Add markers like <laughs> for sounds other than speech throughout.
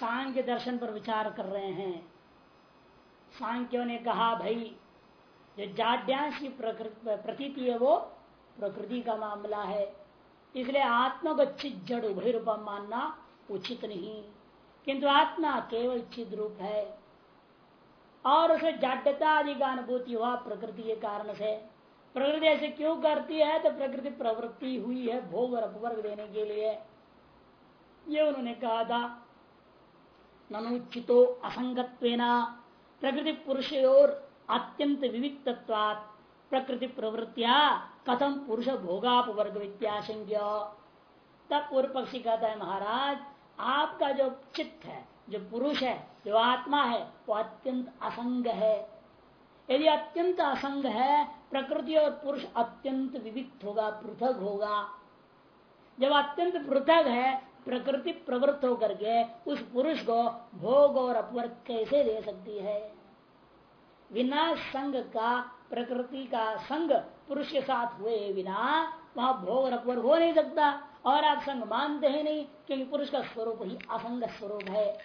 सांख्य दर्शन पर विचार कर रहे हैं। सांख्यों ने कहा, भाई, जो जाड्यांश की प्रतीति है वो प्रकृति का मामला है। इसलिए आत्मा को चित जड़ उभय रूप मानना उचित नहीं। किंतु आत्मा केवल चिद रूप है। और उसे जाड्यता आदि का अनुभूति हुआ प्रकृति के कारण से। प्रकृति ऐसे क्यों करती है? तो प्रकृति प्रवृत्ति हुई है भोग और अपवर्ग देने के लिए। ये उन्होंने कहा था ननुचितो असंगत्वेना प्रकृति पुरुष और अत्यंत विविधत्वात् प्रकृति प्रवृत्तिया कथम पुरुष भोगापवर्ग वित्याशंक्य तब पूर्व पक्षी कहता है महाराज, आपका जो चित्त है, जो पुरुष है, जो आत्मा है, वो अत्यंत असंग है। यदि अत्यंत असंग है, प्रकृति और पुरुष अत्यंत विविध होगा, पृथक होगा। जब अत्यंत पृथक है प्रकृति प्रवृत्त होकर के उस पुरुष को भोग और अपवर्ग कैसे दे सकती है? बिना संग का, प्रकृति का संग पुरुष के साथ हुए बिना वहाँ भोग और अपवर्ग हो नहीं सकता। और आप संग मानते हैं नहीं, क्योंकि पुरुष का स्वरूप ही असंग स्वरूप है।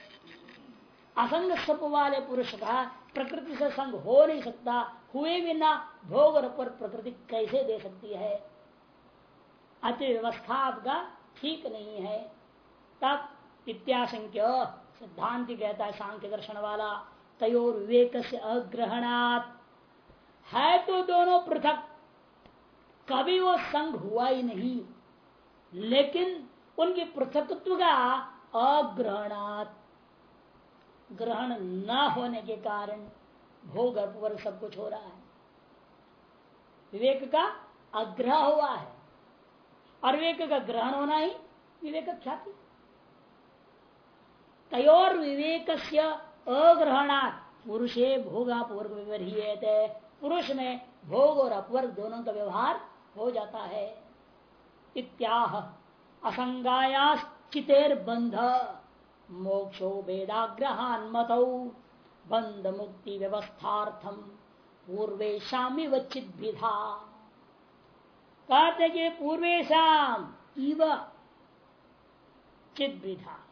असंग स्वरूप वाले पुरुष का प्रकृति से संग हो नहीं सकता। हुए बिना भोग और पर प्रकृति कैसे दे सकती है? अति व्यवस्था आपका ठीक नहीं है। तब इत्याशंक्य सिद्धांत कहता है सांख्य दर्शन वाला तयोर विवेक से अग्रहणात्। है तो दोनों पृथक। कभी वो संग हुआ ही नहीं, लेकिन उनके पृथकत्व का अग्रहणात्। ग्रहण न होने के कारण भोग वर्ग सब कुछ हो रहा है। विवेक का अग्रह हुआ है, और विवेक का ग्रहण होना ही विवेक ख्याति। तयोर विवेक अग्रहणात्। पुरुषे भोगापवर्ग व्यवहारियते पुरुष में भोग और अपवर्ग दोनों का व्यवहार हो जाता है। इत्याह असंगायाश्चितेर बंध मोक्षो वेदाग्रहान मत बंध मुक्ति व्यवस्थार्थम पूर्वेशामी वचित विधा कहते कि पूर्वेशम इव चित विधा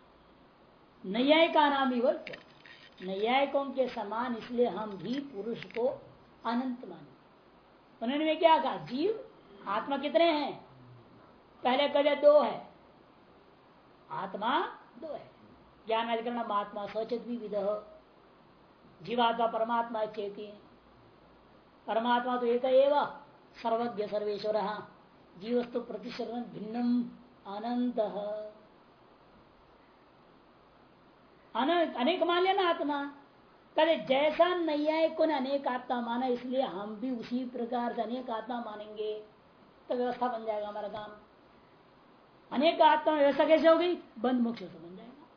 न्याय का नाम इव न्यायिकों के समान इसलिए हम भी पुरुष को अनंत माने उन्होंने क्या कहा? जीव, आत्मा कितने हैं? पहले कहे दो है। आत्मा दो है। ज्ञान अधिकरण आत्मा सचित भी विध जीवात्मा, परमात्मा चेती परमात्मा तो एक सर्वज्ञ सर्वेश्वर। जीवस्तु प्रतिशरण भिन्नम अनंत अनेक मान लिया ना आत्मा। कहे जैसा नैयायिकों ने अनेक आत्मा माना, इसलिए हम भी उसी प्रकार से अनेक आत्मा मानेंगे। तो व्यवस्था बन जाएगा हमारा काम। अनेक आत्मा व्यवस्था कैसे हो गई बंद मोक्ष से बन जाएगा।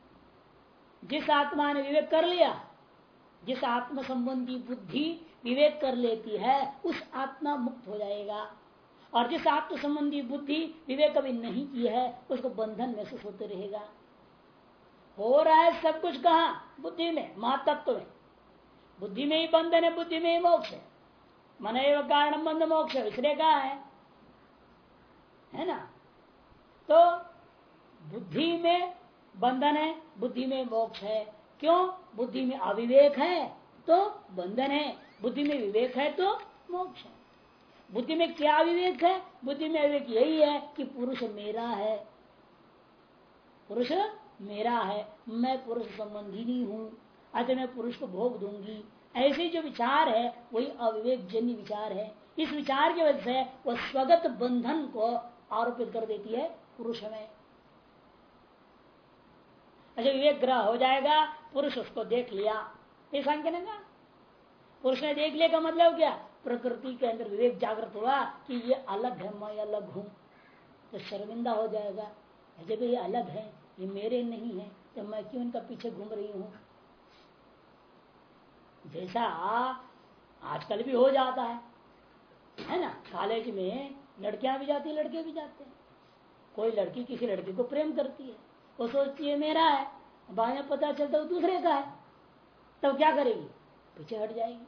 जिस आत्मा ने विवेक कर लिया, जिस आत्म संबंधी बुद्धि विवेक कर लेती है, उस आत्मा मुक्त हो जाएगा। और जिस आत्म संबंधी बुद्धि विवेक कभी नहीं की है, उसको बंधन महसूस होते रहेगा। हो रहा है सब कुछ कहा? बुद्धि में, महातत्व में। बुद्धि में ही बंधन है, बुद्धि में ही मोक्ष है। मन एवं कारण बंध मोक्ष इसलिए कहा है? है ना? तो बुद्धि में बंधन है, बुद्धि में मोक्ष है। क्यों? बुद्धि में अविवेक है तो बंधन है। बुद्धि में विवेक है तो मोक्ष है। बुद्धि में क्या विवेक है? बुद्धि में विवेक यही है कि पुरुष मेरा है। पुरुष मेरा है, मैं पुरुष संबंधी नहीं हूँ, अतः मैं पुरुष को भोग दूँगी। ऐसे जो विचार है, वही अविवेक जन्य विचार है। इस विचार की वजह से वह स्वगत बंधन को आरोपित कर देती है पुरुष में। अच्छा विवेक ग्रह हो जाएगा, पुरुष उसको देख लिया। ये संख्या पुरुष ने देख लिया का मतलब क्या? प्रकृति के अंदर विवेक जागृत हुआ कि ये अलग है, मैं अलग हूँ। तो शर्मिंदा हो जाएगा। जब ये अलग है। ये मेरे नहीं है तो मैं क्यों इनका पीछे घूम रही हूँ? जैसा आजकल भी हो जाता है है ना? कॉलेज में लड़कियाँ भी जाती है, लड़के भी जाते हैं। कोई लड़की किसी लड़के को प्रेम करती है, वो सोचती है, मेरा है में पता चलता वो दूसरे का है, तब तो क्या करेगी? पीछे हट जाएगी।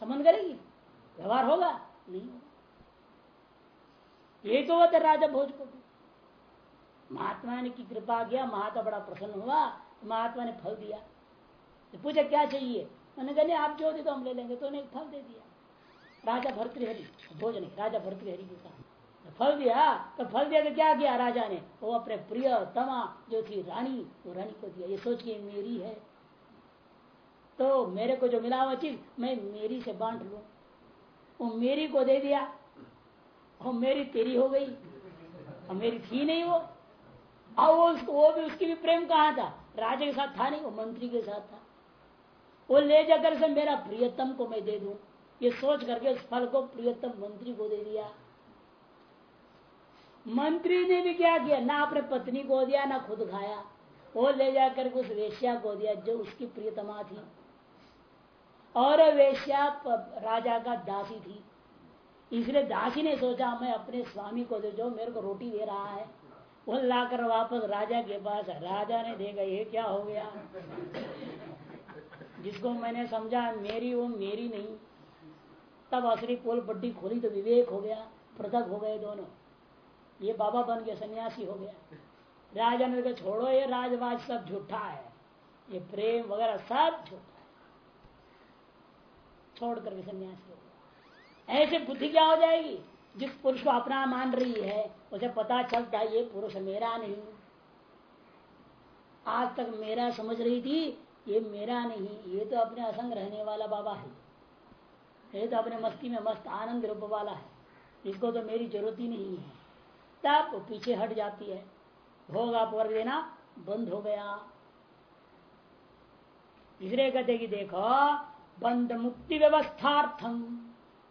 संबंध करेगी? व्यवहार होगा? नहीं होगा। यही तो होता राजा भोज को महात्मा ने की कृपा किया, महात्मा बड़ा प्रसन्न हुआ तो महात्मा ने फल दिया। तो पूछा, क्या चाहिए? मैंने कहा, नहीं, आप जो दे तो हम ले लेंगे। तो उन्हें फल दे दिया। राजा भर्तृहरि भोजन राजा भर्तृहरि के तो फल दिया तो फल दिया तो क्या किया राजा ने? वो अपने प्रिय तमा, जो थी रानी, वो रानी को दिया। ये सोच के मेरी है। तो मेरे को जो मिला हुआ चीज़, मैं मेरी से बांट लू। वो मेरी को दे दिया। और मेरी तेरी हो गई। और मेरी थी नहीं वो। और वो उसको, वो भी उसकी भी प्रेम कहा था? राजा के साथ था नहीं, वो मंत्री के साथ था। वो ले जाकर से मेरा प्रियतम को मैं दे दू। ये सोच करके उस फल को प्रियतम मंत्री को दे दिया। मंत्री ने भी क्या किया? ना अपने पत्नी को दिया, ना खुद खाया। वो ले जाकर उस वेश्या को दिया, जो उसकी प्रियतमा थी। और वेश्या राजा का दासी थी। इसलिए दासी ने सोचा, मैं अपने स्वामी को दे, जो मेरे को रोटी दे रहा है। वो लाकर वापस राजा के पास, राजा ने देखा ये क्या हो गया? जिसको मैंने समझा, मेरी वो मेरी नहीं। तब असली पोल बड्डी खोली तो विवेक हो गया, पृथक हो गए दोनों। ये बाबा बन गया सन्यासी हो गया। राजा ने कहा, छोड़ो, ये राजवाज सब झूठा है। ये प्रेम वगैरह सब झूठा है। छोड़ करके सन्यासी हो गया। ऐसे बुद्धि क्या हो जाएगी? जिस पुरुष को अपना मान रही है, उसे पता चलता ये पुरुष मेरा नहीं। आज तक मेरा समझ रही थी, ये मेरा नहीं। ये तो अपने असंग रहने वाला बाबा है। ये तो अपने मस्ती में मस्त आनंद रूप वाला है। इसको तो मेरी ज़रूरत ही नहीं है। तब वो पीछे हट जाती है। भोग आप वर्ग देना बंद हो गया। इसलिए कहते कि देखो, बंद मुक्ति व्यवस्थार्थम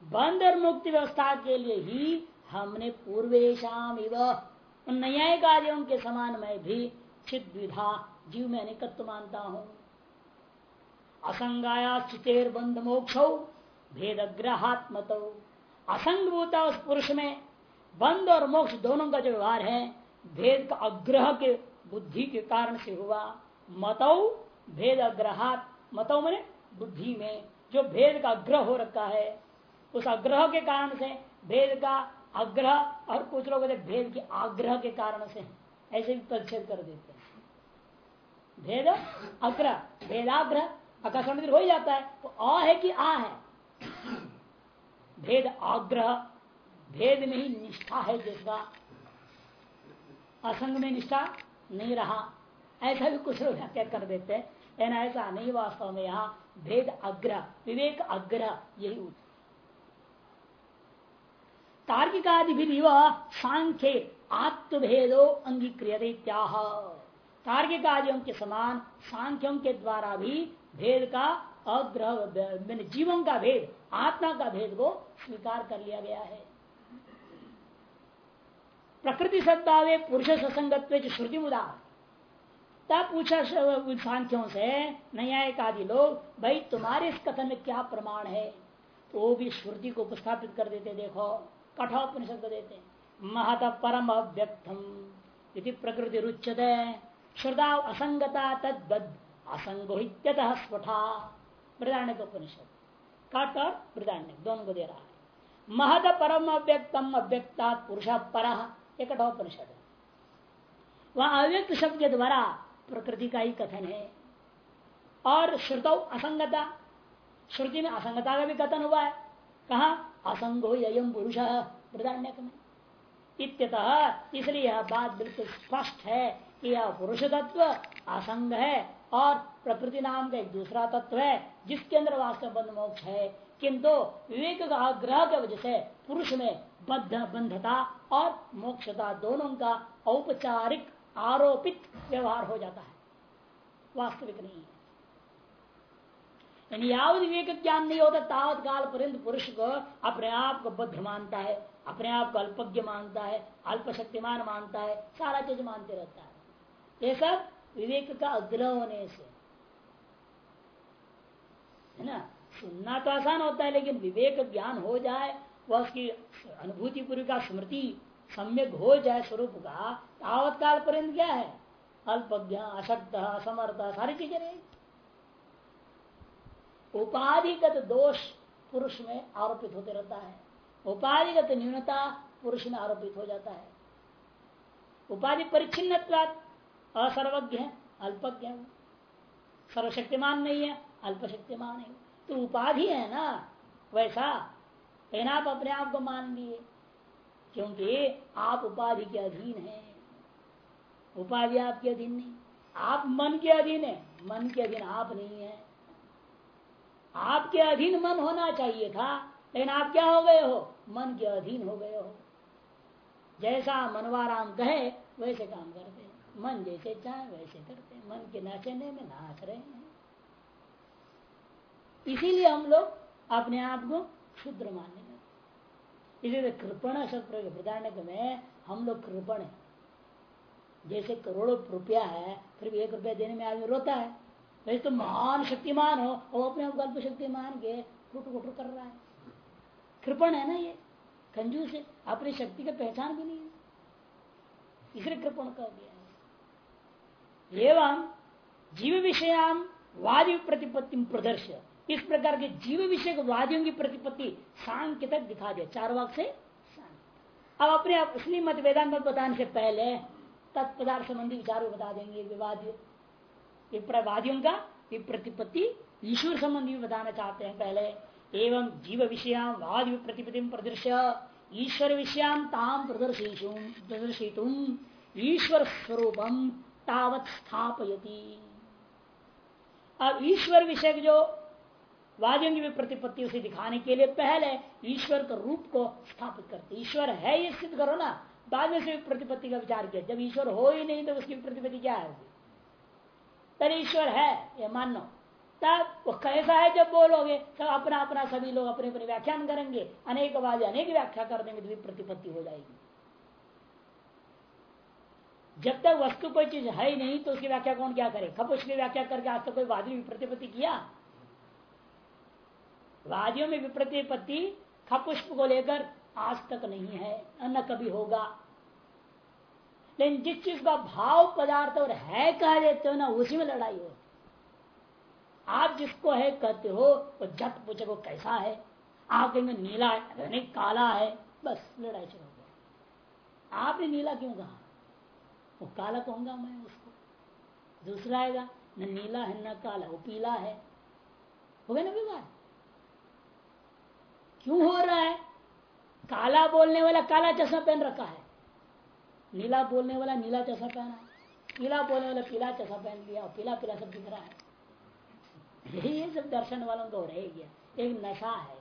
बंद और मुक्ति व्यवस्था के लिए ही हमने पूर्वेशम न्यायिक आदियों के समान मैं भी चित विधा जीव में अनेकत्व मानता हूँ। असंगाया चितेर बंध मोक्ष भेद ग्रहात्मत असंगभूता उस पुरुष में बंद और मोक्ष दोनों का जो व्यवहार है, भेद का अग्रह के बुद्धि के कारण से हुआ। मतौ भेद अग्रहात मतौ मैंने बुद्धि में जो भेद का अग्रह हो रखा है उस अग्रह के कारण से, भेद का अग्रह और कुछ लोग भेद के आग्रह के कारण से, ऐसे भी परिच्छेद कर देते हैं। भेद अग्रह भेदाग्रह आकाश हो ही जाता है तो अ है कि आ है? भेद आग्रह, भेद में ही निष्ठा है जिसका असंग में निष्ठा नहीं रहा। ऐसा भी कुछ लोग व्याख्या कर देते हैं। ऐसा नहीं वास्तव में यहाँ, भेद अग्रह विवेक अग्रह यही तार्किक भी सांख्य आत्मभेदो अंगीक्रिय तार्किक आदियों के समान सांख्यों के द्वारा भी भेद का अग्रह जीवन का भेद, आत्मा का भेद को स्वीकार कर लिया गया है। प्रकृति सद्भावे पुरुष ससंगत्व श्रुति उदार तब पूछा सांख्यों से न्यायिक आदि लोग, भाई, तुम्हारे इस कथन में क्या प्रमाण है? तो वो भी श्रुति को उपस्थापित कर देते, देखो कठोपनिषद को देते हैं। महत परम अव्यक्तम यदि प्रकृति रुच्यते श्रद्धा असंगता तद्बद्ध असंगोहित्यत स्फुटा बृदारण्य उपनिषद। कट और बृदारण्य दोनों को दे रहा है। महद परम अव्यक्तम अव्यक्ता पुरुष पर एक कठोपनिषद है। वह अव्यक्त शब्द के द्वारा प्रकृति का ही कथन है। और श्रुत असंगता, श्रुति में असंगता का भी कथन हुआ है। कहा? असंगो यम पुरुष। में इत्यतः इसलिए यह बात बिल्कुल स्पष्ट है कि यह पुरुष तत्व असंग है और प्रकृति नाम का एक दूसरा तत्व है, जिसके अंदर वास्तव बंध मोक्ष है। किंतु विवेक का आग्रह की वजह से पुरुष में बद्ध, बंधता और मोक्षता दोनों का औपचारिक आरोपित व्यवहार हो जाता है। वास्तविक नहीं है। यानी विवेक ज्ञान नहीं होता तावत काल पर्यंत पुरुष को अपने आप को बद्ध मानता है, अपने आप को अल्पज्ञ मानता है अल्प शक्तिमान मानता है, सारा चीज़ मानते रहता है। ये सब विवेक का अग्रह होने से। है ना? सुनना तो आसान होता है, लेकिन विवेक ज्ञान हो जाए, वह उसकी अनुभूति पूर्व का स्मृति सम्यक हो जाए स्वरूप का तावत काल पर्यंत क्या है? अल्पज्ञ अशक्त असमर्थ, सारी चीज़ें रहेगी उपाधिगत दोष पुरुष में आरोपित होते रहता है। उपाधिगत न्यूनता पुरुष में आरोपित हो जाता है। उपाधि परिचिन्न असर्वज्ञ है, अल्पज्ञ है। सर्वशक्तिमान नहीं है, अल्पशक्तिमान है। तो उपाधि है ना, वैसा। लेकिन आप अपने आप को मान लिए, क्योंकि आप उपाधि के अधीन है। उपाधि आपके अधीन नहीं, आप मन के अधीन है। मन के अधीन आप नहीं है। आपके अधीन मन होना चाहिए था, लेकिन आप क्या हो गए हो? मन के अधीन हो गए हो। जैसा मनवाराम कहे, वैसे काम करते हैं। मन जैसे चाहे, वैसे करते हैं। मन के नाचने में नाच रहे हैं। इसीलिए हम लोग अपने आप को क्षुद्र मानने लगे। इसीलिए कृपण प्रदान में हम लोग कृपण है। जैसे करोड़ों रुपया है, फिर भी एक रुपया देने में आदमी रोता है। वैसे तो महान शक्तिमान हो वो अपने आप अल्प शक्तिमान के कुट कुट कर रहा है। कृपण है ना ये कंजूस है अपनी शक्ति का पहचान भी नहीं है। इसलिए कृपण कर दिया एवं जीव विषयाम वादी प्रतिपत्ति प्रदर्श इस प्रकार के जीव विषय वादियों की प्रतिपत्ति सांख्य तक दिखा दिया, चार वाक से अब अपने असली मत वेदांत बताने से पहले तत्पदार्थ संबंधी विचार बता देंगे, विवाद वादियों का विप्रतिपत्ति, ईश्वर संबंधी बताना चाहते हैं पहले। एवं जीव विषयाम वाद प्रतिपत्ति प्रदर्श्य ईश्वर विषयाम ताम प्रदर्शित ईश्वर स्वरूपम तावत स्थापयती। अब ईश्वर विषय जो वादियों की प्रतिपत्ति उसे दिखाने के लिए पहले ईश्वर का रूप को स्थापित करते ईश्वर है ये सिद्ध करो ना, बाद में से प्रतिपत्ति का विचार किया। जब ईश्वर हो ही नहीं तो उसकी प्रतिपत्ति क्या है? तब ईश्वर है, ये मानो। तब वो कैसा है जब बोलोगे? सब अपना अपना, सभी लोग अपने अपने व्याख्यान करेंगे। अनेक वाद्य अनेक व्याख्या कर देंगे तो प्रतिपत्ति हो जाएगी। जब तक वस्तु कोई चीज़ है ही नहीं तो उसकी व्याख्या कौन क्या करे? खपुष की व्याख्या करके आज तक तो कोई वादी प्रतिपत्ति किया? वादियों में विप्रतिपत्ति खपुष्प को लेकर आज तक नहीं है, न कभी होगा। लेकिन जिस चीज़ का भाव पदार्थ और है कह देते हो ना, उसी में लड़ाई हो। आप जिसको है कहते हो, वो जट पूछे को कैसा है? आप कहेंगे नीला है नहीं, काला है, बस लड़ाई शुरू हो आपने नीला क्यों कहा? वो काला कहूँगा मैं उसको। दूसरा आएगा, न नीला है, न काला, वो पीला है। हो गया ना विवाद? क्यों हो रहा है? काला बोलने वाला काला चश्मा पहन रखा है। नीला बोलने वाला नीला चश्मा पहना। पीला बोलने वाला पीला चश्मा पहन लिया और पीला पीला सब दिख रहा है। यही सब दर्शन वालों को रह गया एक नशा है।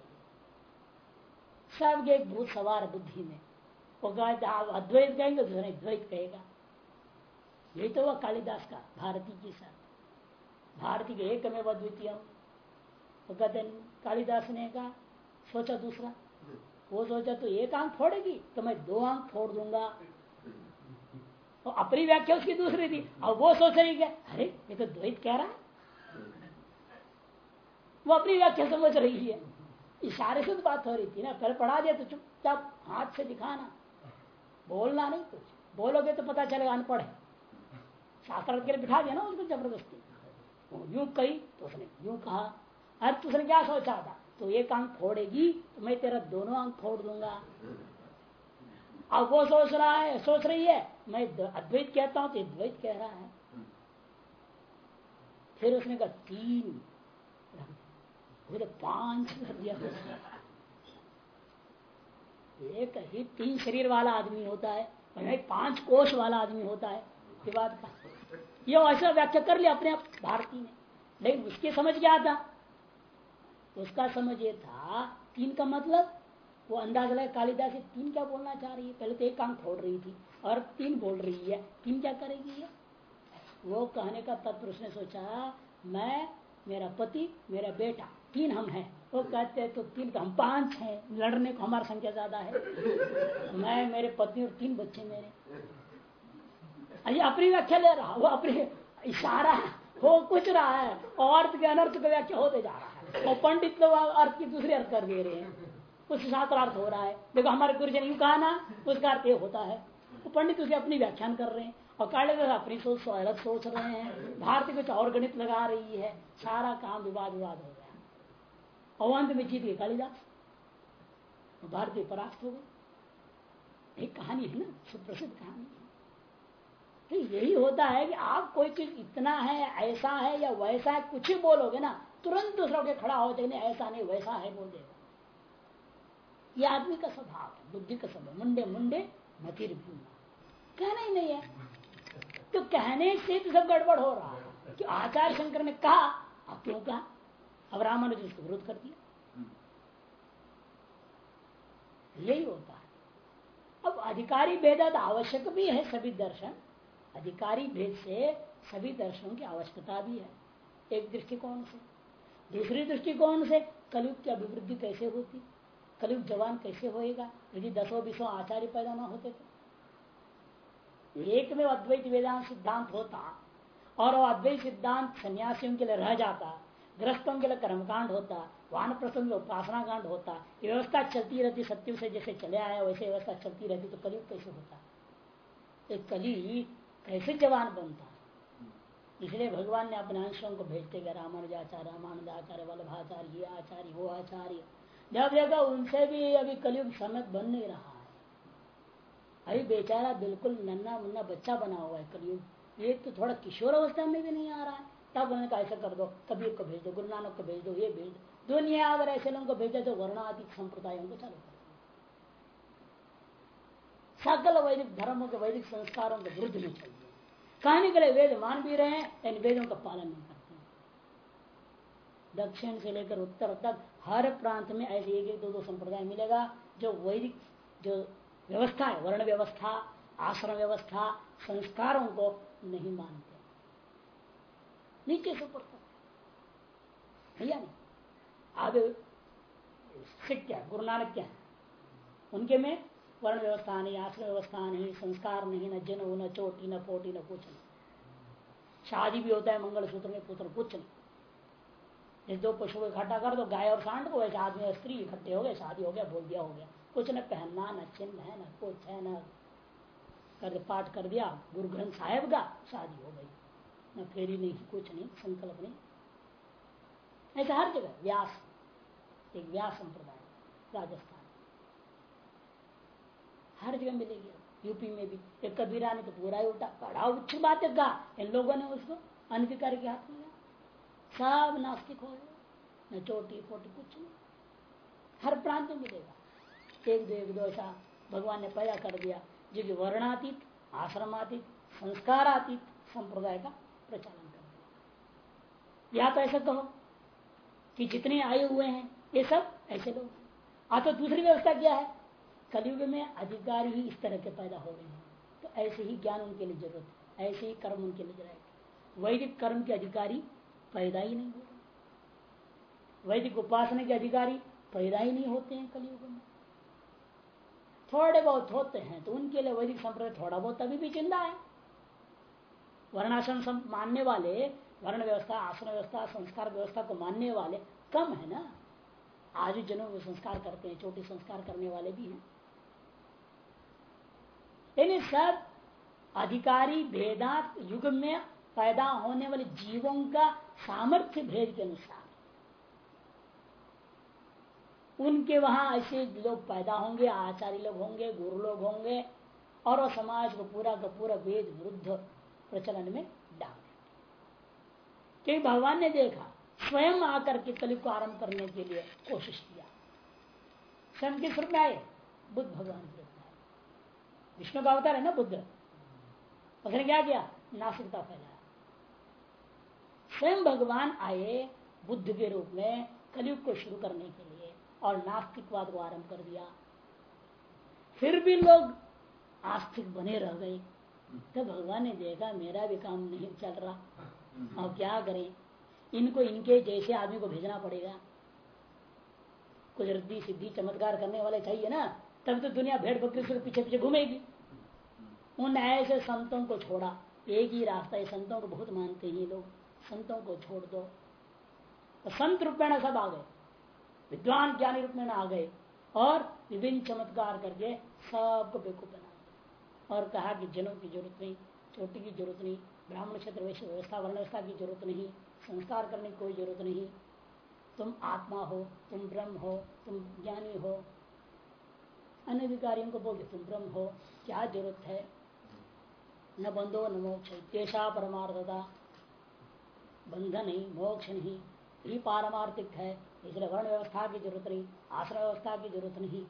सबके एक भूत सवार बुद्धि में। वो अद्वैत कहेंगे दूसरे द्वैत कहेगा। यही तो वह कालिदास का भारती के साथ। भारती के एक में अद्वितीय वो कहते कालिदास ने कहा सोचा दूसरा। वो सोचा तो एक आँख फोड़ेगी तो मैं दो आँख फोड़ दूँगा। तो अपनी व्याख्या उसकी दूसरी थी। अब वो सोच रही क्या? अरे, ये तो द्वैत कह रहा है। वो अपनी व्याख्या समझ रही है। इशारे से तो बात हो रही थी ना। पहले पढ़ा दिया तो चुपचाप हाथ से दिखाना। बोलना नहीं कुछ। बोलोगे तो पता चलेगा अनपढ़ है। शास्त्र के लिए बिठा दिया ना उसको ज़बरदस्ती। यूँ कही तो उसने यूँ कहा। अरे तो उसने क्या सोचा था? तो एक अंक फोड़ेगी तो मैं तेरा दोनों अंक फोड़ दूँगा। अब वो सोच रहा है, सोच रही है। मैं अद्वैत कहता हूँ तो द्वैत कह रहा है। फिर उसने कहा, तीन पाँच कर दिया एक ही तीन शरीर वाला आदमी होता है पाँच कोष वाला आदमी होता है। ये बात का ये ऐसा व्याख्या कर लिया अपने आप भारती ने। लेकिन उसके समझ क्या था? उसका समझ ये था, तीन का मतलब वो अंदाज लगा कालिदास तीन क्या बोलना चाह रही है? पहले तो एक काम फोड़ रही थी, और तीन बोल रही है। तीन क्या करेगी ये? वो कहने का तत्व उसने सोचा, मैं, मेरा पति, मेरा बेटा, तीन हम हैं। वो कहते हैं तो तीन तो हम पाँच हैं। लड़ने को हमारा संख्या ज़्यादा है। मैं, मेरे पत्नी और तीन बच्चे मेरे। अरे, अपनी व्याख्या ले रहा, वो अपनी इशारा हो कुछ रहा है। और अर्थ के अनर्थ का व्याख्या होते जा रहा है। और पंडित लोग अर्थ की दूसरी अर्थ कर दे रहे हैं। उस शास्त्रार्थ हो रहा है। देखो, हमारे गुरुजन यू कहा ना, उसका अर्थ ये होता है तो पंडित उसे अपनी व्याख्यान कर रहे हैं और काले अपनी सोच अलग सोच रहे हैं। भारतीय कुछ और गणित लगा रही है, सारा काम विवाद विवाद हो गया। अवंत में जीत गए कालिदास। भारतीय परास्त हो गए एक कहानी है ना, सुप्रसिद्ध कहानी। तो यही होता है कि आप कोई चीज़ इतना है, ऐसा है या वैसा है, कुछ ही बोलोगे ना, तुरंत दूसरों के खड़ा हो जाए ऐसा नहीं, वैसा है, बोल देगा। ये आदमी का स्वभाव है, बुद्धि का स्वभाव मुंडे मुंडे, मतिर कहना ही नहीं है। तो कहने से तो सब गड़बड़ हो रहा है। कि आचार्य शंकर ने कहा, अब क्यों कहा? अब रामानुज उसको विरोध कर दिया। यही होता है। अब अधिकारी भेद आवश्यक भी है सभी दर्शन। अधिकारी भेद से सभी दर्शनों की आवश्यकता भी है। एक दृष्टिकोण से। दूसरी दृष्टिकोण से कलयुग की अभिवृद्धि कैसे होती? कलयुग जवान कैसे होएगा? यदि दसों, बीसों आचार्य पैदा ना होते तो? एक में अद्वैत वेदांत सिद्धांत होता और वो अद्वैत सिद्धांत सन्यासियों के लिए रह जाता ग्रस्तों के लिए कर्मकांड होता वान प्रसंग उपासना कांड होता व्यवस्था चलती रहती, सत्य से जैसे चले आया वैसे व्यवस्था चलती रहती तो कलयुग कैसे होता? एक कली कैसे जवान बनता? इसलिए भगवान ने अपने अंशों को भेजते गए, रामानुजाचार्य, रामानंदाचार्य, वल्लभाचार्य, ये आचार्य, वो आचार्य। जब देखा उनसे भी अभी कलयुग समय बन नहीं रहा है। अभी बेचारा बिल्कुल नन्ना मुन्ना बच्चा बना हुआ है कलयुग। ये तो थोड़ा किशोर अवस्था में भी नहीं आ रहा है। तब उन्होंने कहा, ऐसा कर दो, कबीर को भेज दो, गुरु नानक को भेज दो, ये भेज दो। दुनिया अगर ऐसे लोगों को भेजे तो वर्णाधिक संप्रदायों को चालू कर सकल वैदिक धर्मों के वैदिक संस्कारों के विरुद्ध में चल कहने के लिए वेद मान भी रहे हैं इन वेदों का पालन नहीं करते। दक्षिण से लेकर उत्तर तक हर प्रांत में ऐसे एक एक दो दो संप्रदाय मिलेगा, जो वैदिक, जो व्यवस्था है, वर्ण व्यवस्था, आश्रम व्यवस्था, संस्कारों को नहीं मानते। नीचे से ऊपर तक। नहीं? आगे सिख क्या गुरु नानक क्या है? उनके में वर्ण व्यवस्था नहीं, आश्रम व्यवस्था नहीं, संस्कार नहीं, न जन न चोटी, न पोटी, न कुछ नहीं। शादी भी होता है मंगल सूत्र में पुत्र, कुछ नहीं। दो पशु को इकट्ठा कर दो, गाय और सांड को, वैसे आदमी और स्त्री इकट्ठे हो गए, शादी हो गया, बोल दिया हो गया। कुछ न पहनना, न चिन्ह है, न कुछ है, न कर, पाठ कर दिया गुरु ग्रंथ साहेब का, शादी हो गई। न फेरी नहीं, कुछ नहीं, संकल्प नहीं। ऐसा हर जगह, व्यास, एक व्यास संप्रदाय, राजस्थान। हर जगह मिलेगी। यूपी में भी, एक कबीरा ने तो पूरा ही उल्टा, बड़ा उच्च बात कहा इन लोगों ने उसको अनधिकारी के हाथ में सब नास्तिक हो गए। न चोटी फोटी कुछ नहीं। हर प्रांत में मिलेगा। एक दो एक दो ऐसा भगवान ने पैदा कर दिया। जो कि वर्णातीत, आश्रमातीत, संस्कारातीत संप्रदाय का प्रचालन कर दिया। या तो ऐसा कहो कि जितने आए हुए हैं, ये सब ऐसे लोग। आ तो दूसरी व्यवस्था क्या है? कलयुग में अधिकारी ही इस तरह के पैदा हो रहे हैं। तो ऐसे ही ज्ञान उनके लिए ज़रूरत है। ऐसे ही कर्म उनके लिए ज़रूरत वैदिक कर्म के अधिकारी पैदा ही नहीं हो वैदिक उपासना के अधिकारी पैदा ही नहीं होते हैं कलयुग में। थोड़े बहुत होते हैं तो उनके लिए वैदिक संप्रदाय थोड़ा बहुत अभी भी चिंता है। वर्णाश्रम मानने वाले, वर्ण व्यवस्था, आश्रम व्यवस्था, संस्कार व्यवस्था को मानने वाले कम है ना? आज जनों में संस्कार करते हैं छोटे संस्कार करने वाले भी हैं। यानी सब अधिकारी भेदात युग में पैदा होने वाले जीवों का सामर्थ्य भेद के अनुसार। उनके वहाँ ऐसे लोग पैदा होंगे, आचार्य लोग होंगे, गुरु लोग होंगे, और वो समाज को पूरा का पूरा वेद विरुद्ध प्रचलन में डाल क्योंकि भगवान ने देखा, स्वयं आकर के कलयुग को आरंभ करने के लिए कोशिश किया। स्वयं किस रूप में आए बुद्ध भगवान के रूप में विष्णु का अवतार है ना बुद्ध? उसने क्या किया? नासिकता फैलाया स्वयं भगवान आए बुद्ध के रूप में कलयुग को शुरू करने के लिए और नास्तिकवाद को आरंभ कर दिया। फिर भी लोग आस्तिक बने रह गए। तो भगवान ने देखा, मेरा भी काम नहीं चल रहा। अब क्या करें? इनको इनके जैसे आदमी को भेजना पड़ेगा। कुछ रद्दी सिद्धि चमत्कार करने वाले चाहिए ना, तब तो दुनिया भेड़ बकरी से पीछे पीछे घूमेगी। उन ऐसे संतों को छोड़ा। एक ही रास्ता है, संतों को बहुत मानते हैं लोग। संतों को छोड़ दो। तो संत रूपेण सब आ गए। विद्वान ज्ञानी रूप में आ गए और विभिन्न चमत्कार करके सबको बेकूफ बना और कहा कि जनों की ज़रूरत नहीं, चोटी की ज़रूरत नहीं, ब्राह्मण क्षेत्र व्यवस्था, वर्ण व्यवस्था की ज़रूरत नहीं, संस्कार करने की कोई ज़रूरत नहीं। तुम आत्मा हो, तुम ब्रह्म हो, तुम ज्ञानी हो। अन्य अधिकारियों को बोलते तुम ब्रह्म हो, क्या ज़रूरत है? न बंधो न मोक्ष परमार्थता। बंधन ही, मोक्ष नहीं ही पारमार्थिक है, इसलिए वर्ण व्यवस्था की ज़रूरत नहीं आश्रय व्यवस्था की ज़रूरत नहीं।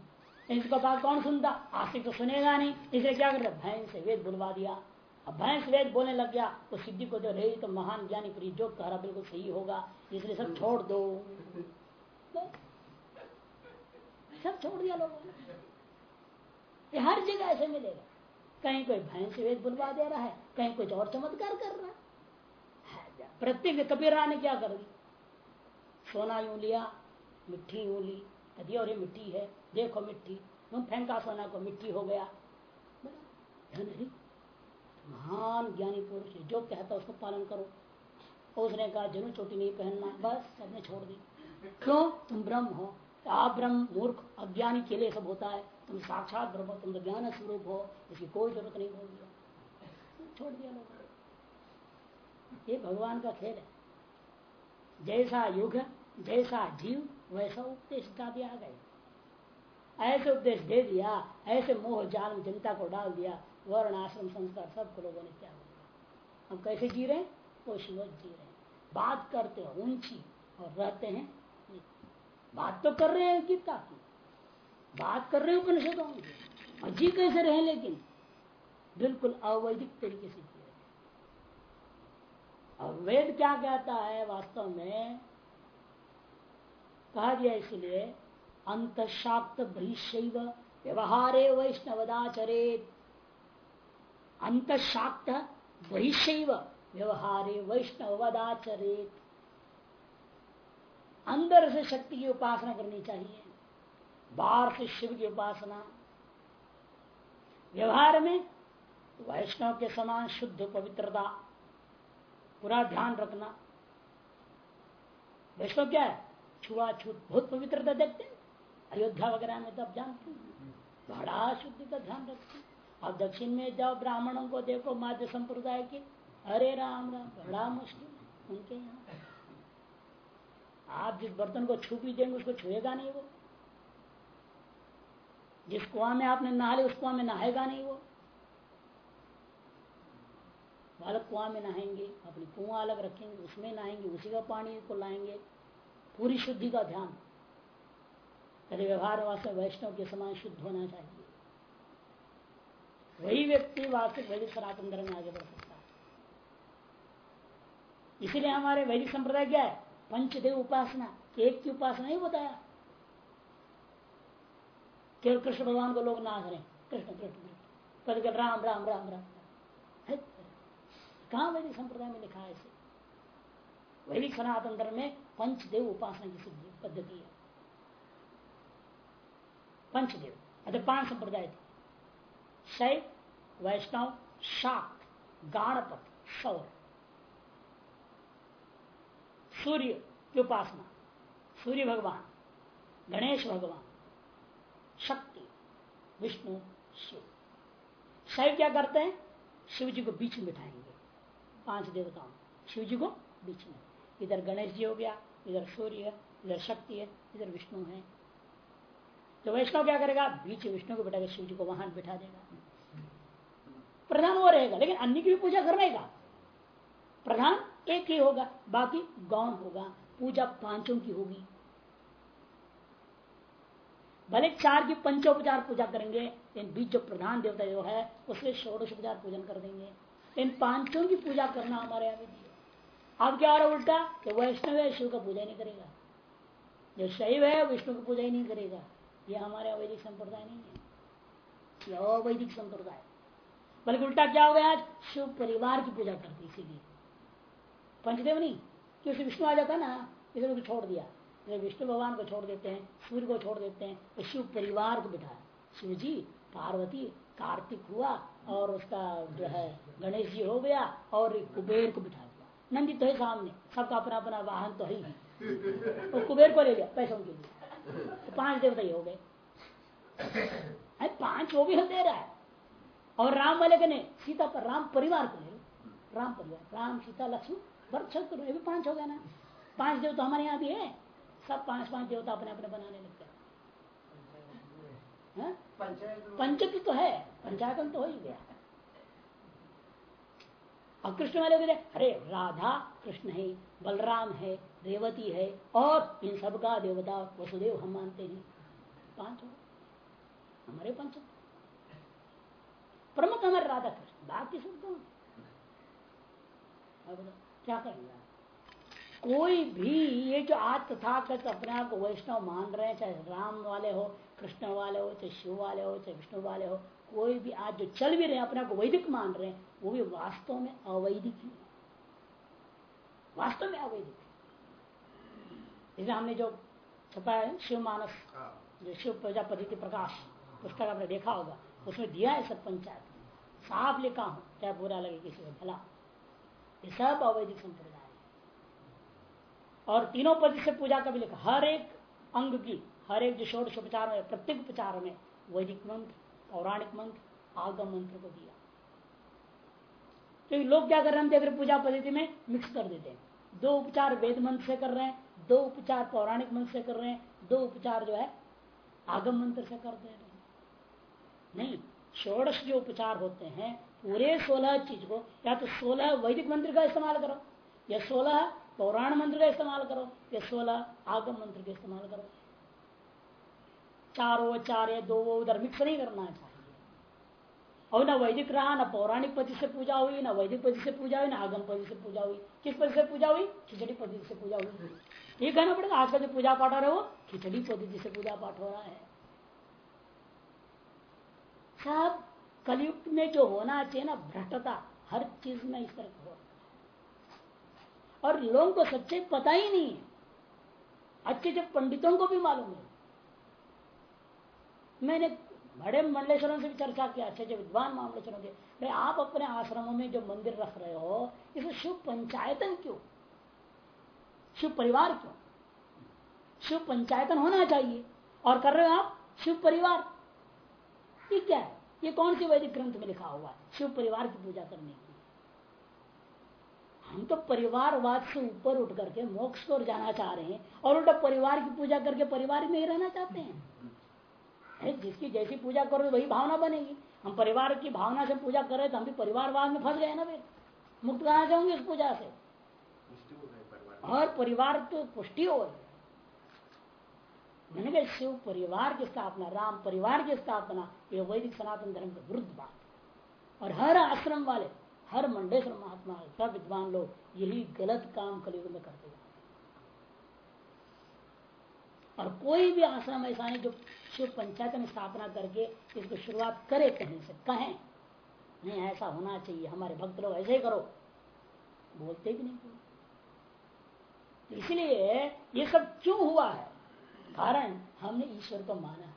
इसको बात कौन सुनता? आस्तिक तो सुनेगा नहीं, इसलिए क्या कर भैंस से वेद बुलवा दिया। अब भैंस वेद बोलने लग गया तो सिद्धि को जो रही तो महान ज्ञानी प्रिय जो कह रहा, बिल्कुल सही होगा, इसलिए सब छोड़ दो। सब छोड़ दिया लोगों ने। हर जगह ऐसे मिलेगा। कहीं कोई भैंस वेद बुलवा दे रहा है, कहीं कुछ और चमत्कार कर रहा है। प्रत्येक कबीरा ने क्या कर दी सोना यूँ लिया, मिट्टी यूँ ली कदी और ये मिट्टी है, देखो मिट्टी, तुम फेंका सोना को, मिट्टी हो गया। महान ज्ञानी पुरुष जो कहता उसको पालन करो। उसने कहा, जनु चोटी नहीं पहनना, बस सबने छोड़ दी। क्यों? तुम ब्रह्म हो। आप ब्रह्म, मूर्ख, अज्ञानी के लिए सब होता है। तुम साक्षात ब्रह्म तुम तो ज्ञान स्वरूप हो, इसकी कोई ज़रूरत नहीं दिया छोड़ दिया लोग ये भगवान का खेल है। जैसा युग, जैसा जीव, वैसा उपदेश का दिया गया। ऐसे उपदेश दे दिया, ऐसे मोह, जाल जनता को डाल दिया, वर्ण, आश्रम, संस्कार, सबको लोगों ने त्याग दिया। हम कैसे जी रहे वो शिव जी रहे बात करते हो, ऊँची, और रहते हैं बात तो कर रहे हैं गीता की बात कर रहे हो उपनिषदों और जी कैसे रहे लेकिन? बिल्कुल अवैधिक तरीके से और वेद क्या कहता है वास्तव में? कहा गया इसलिए अंत शाक्त बहिशैव व्यवहारे वैष्णवदाचरेत अंत शाक्त बहिशैव व्यवहारे वैष्णवदाचरेत अंदर से शक्ति की उपासना करनी चाहिए, बाहर से शिव की उपासना। व्यवहार में वैष्णव के समान शुद्ध पवित्रता पूरा ध्यान रखना। वैष्णव क्या है? छुआछूत बहुत पवित्रता देखते अयोध्या वगैरह में तब जानते हैं। बड़ा शुद्धि का ध्यान रखते हैं। अब दक्षिण में जाओ, ब्राह्मणों को देखो, माध्य संप्रदाय के। अरे राम राम, बड़ा मुश्किल उनके यहाँ। आप जिस बर्तन को छू भी देंगे, उसको छुएगा नहीं वो। जिस कुआ में आपने नहा उस कुआ में नहाएगा नहीं वो। बालक कुआ में नहाएँगे, अपनी कुआ अलग रखेंगे, उसमें नहाएँगे, उसी का पानी को लाएँगे। पूरी शुद्धि का ध्यान। कभी व्यवहार वास्तव वैष्णव के समान शुद्ध होना चाहिए। वही व्यक्ति वास्तविक वैदिक सनातन धर्म में आगे बढ़ सकता है। इसीलिए हमारे वैदिक संप्रदाय क्या है? पंचदेव उपासना, एक की उपासना ही बताया। केवल कृष्ण भगवान को लोग ना करें कृष्ण कृष्ण कभी कभी राम राम राम राम। कहा वैदिक संप्रदाय में लिखा है इसे? वैदिक सनातन धर्म में पंचदेव उपासना की सिद्धि पद्धति है। पंचदेव अरे पाँच संप्रदाय थे। शैव, वैष्णव शाक्त गाणपत सौर सूर्य की उपासना, सूर्य भगवान, गणेश भगवान, शक्ति, विष्णु, शिव। शैव क्या करते हैं? शिव जी को बीच में बिठाएँगे। पाँच देवताओं, शिव जी को बीच में। इधर गणेश जी हो गया, इधर सूर्य, इधर शक्ति है, इधर विष्णु है। तो वैष्णव क्या करेगा? बीच विष्णु को बिठाकर शिव जी को वहाँ बिठा देगा। प्रधान वो रहेगा, लेकिन अन्य की भी पूजा करने का प्रधान एक ही होगा, बाकी गौण होगा। पूजा पाँचों की होगी। भले चार की पंचोपचार पूजा करेंगे, लेकिन बीच जो प्रधान देवता जो है उसके षोड़शोपचार पूजन कर देंगे। इन पाँचों की पूजा करना हमारे यहाँ विधि है। अब क्या हो रहा उल्टा? कि वैष्णव है, शिव का पूजा नहीं करेगा। जो शैव है, विष्णु की पूजा ही नहीं करेगा। ये हमारे वैदिक संप्रदाय नहीं है। ये अवैधिक संप्रदाय बल्कि उल्टा क्या हो गया आज? शिव परिवार की पूजा करती इसीलिए। पंचदेव नहीं क्योंकि विष्णु आ जाता ना इसलिए छोड़ दिया। विष्णु भगवान को छोड़ देते हैं, सूर्य को छोड़ देते हैं तो शिव परिवार को बिठाया। शिव जी, पार्वती कार्तिक हुआ और उसका जो है गणेश जी हो गया और कुबेर को बिठा दिया। नंदी तो है सामने, सबका अपना अपना वाहन तो है तो कुबेर को ले लिया, पैसों के लिए। तो पाँच देवता ही हो गए। पाँच वो भी दे रहा है। और राम वाले के ने सीता पर, राम परिवार को ले राम परिवार, राम, सीता, लक्ष्मण भरत शत्रु ये भी पाँच हो गया ना। पाँच देवता हमारे यहाँ भी है। सब पाँच पाँच देवता अपने अपने बनाने लगते हैं? पंचक तो है, पंचायतन तो हो ही गया। और कृष्ण वाले कहते अरे राधा कृष्ण है, बलराम है, रेवती है, और इन सबका देवता वसुदेव हम मानते हैं पाँच हो हमारे पंच प्रमुख हमारे राधा कृष्ण। बाकी सब कौन? क्या करेंगे कोई भी, ये जो आज तथा अपने आप को वैष्णव मान रहे हैं, चाहे राम वाले हो कृष्ण वाले हो चाहे शिव वाले हो चाहे विष्णु वाले हो कोई भी आज जो चल भी रहे हैं अपने आप को वैदिक मान रहे हैं वो भी वास्तव में अवैदिक ही वास्तव में अवैदिक जैसे हमने जो छपा है शिव मानस हाँ। जो शिव प्रजापति प्रकाश पुस्तक आपने देखा होगा उसमें दिया है सब पंचायत साफ़ लिखा हूँ चाहे बुरा लगे किसी को भला। ये सब अवैधिक संप्रदाय और तीनों पद से पूजा का भी लिखा हर एक अंग की हर एक जो षोडश उपचार में, प्रत्येक उपचार में, वैदिक मंत्र, पौराणिक मंत्र, आगम मंत्र को दिया। तो लोग क्या कर रहे हैं पूजा पद्धति में मिक्स कर देते हैं। दो उपचार वेद मंत्र से कर रहे हैं, दो उपचार पौराणिक मंत्र से कर रहे हैं, दो उपचार जो है, आगम मंत्र से कर दे रहे हैं। नहीं, षोड़श जो उपचार होते हैं, पूरे सोलह चीज़ को, या तो सोलह वैदिक मंत्र का इस्तेमाल करो, या सोलह पौराण मंत्र का इस्तेमाल करो, या सोलह आगम मंत्र का इस्तेमाल करो। चारों चार, दो वो उधर मिक्स नहीं करना चाहिए और ना वैदिक रहा, ना पौराणिक पति से पूजा हुई, ना वैदिक पति से पूजा हुई, ना आगम पति से पूजा हुई। किस पति से पूजा हुई? खिचड़ी पद्धति से पूजा हुई। ये कहना पड़ेगा, आज का जो पूजा पाठ हो रहा है वो खिचड़ी पद्धति से पूजा पाठ हो रहा है। सब कलयुग में जो होना चाहिए ना, भ्रष्टता, हर चीज़ में इस तरह हो और लोगों को सच्चे पता ही नहीं है। अच्छे अच्छे पंडितों को भी मालूम है मैंने बड़े मंडलेश्वरों से भी चर्चा किया, अच्छे अच्छे विद्वान मामलेश्वरों के। भाई, आप अपने आश्रमों में जो मंदिर रख रहे हो इसे शिव पंचायतन क्यों? शिव परिवार क्यों? शिव पंचायतन होना चाहिए। और कर रहे हो आप? शिव परिवार। ये क्या है? ये कौन सी वैदिक ग्रंथ में लिखा हुआ है? शिव परिवार की पूजा करने की। हम तो परिवारवाद से ऊपर उठ करके मोक्ष को जाना चाह रहे हैं और उल्टा परिवार की पूजा करके परिवार में ही रहना चाहते हैं। जिसकी जैसी पूजा करो वही भावना बनेगी। हम परिवार की भावना से पूजा कर रहे तो हम भी परिवारवाद में फंस गए ना फिर। मुक्त कहा जाऊँगे इस पूजा से? और परिवार तो पुष्टि हो रही मैंने कहा शिव परिवार की स्थापना राम परिवार की स्थापना ये वैदिक सनातन धर्म का विरुद्ध बात और हर आश्रम वाले हर मंडेश्वर महात्मा सब विद्वान लोग यही गलत काम कलयुग में करते हैं। और कोई भी आश्रम ऐसा नहीं जो शिव पंचायत में स्थापना करके इसको शुरुआत करे कहीं से, कहें। नहीं, ऐसा होना चाहिए, हमारे भक्त लोग ऐसे ही करो। बोलते भी नहीं तो इसलिए ये सब क्यों हुआ है? कारण हमने ईश्वर को माना।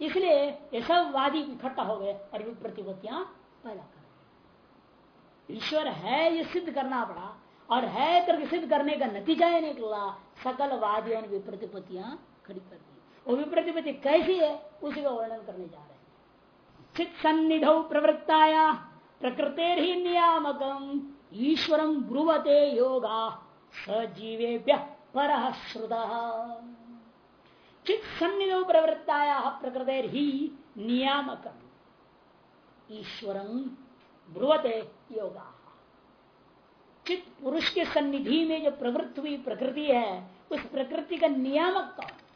इसलिए ये सब वादी इकट्ठा हो गए और प्रतिपत्तियाँ पैदा कर ईश्वर है, ये सिद्ध करना पड़ा। और है करके सिद्ध करने का नतीजा ही निकला। सकल वादियों ने विप्रतिपत्तियाँ खड़ी कर दी। वो विप्रतिपत्ति कैसी है, उसी का वर्णन करने जा रहे हैं। चित प्रवृत्ताया प्रकृति ही नियामकम ईश्वरम ब्रुवते योगा सजीवे पर चित सन्निध प्रवृत्ताया प्रकृति ही नियामकम ईश्वरम ब्रुवते योगा। चित पुरुष के सन्निधि में जो प्रवृत्त हुई प्रकृति है, उस प्रकृति का नियामक कौन?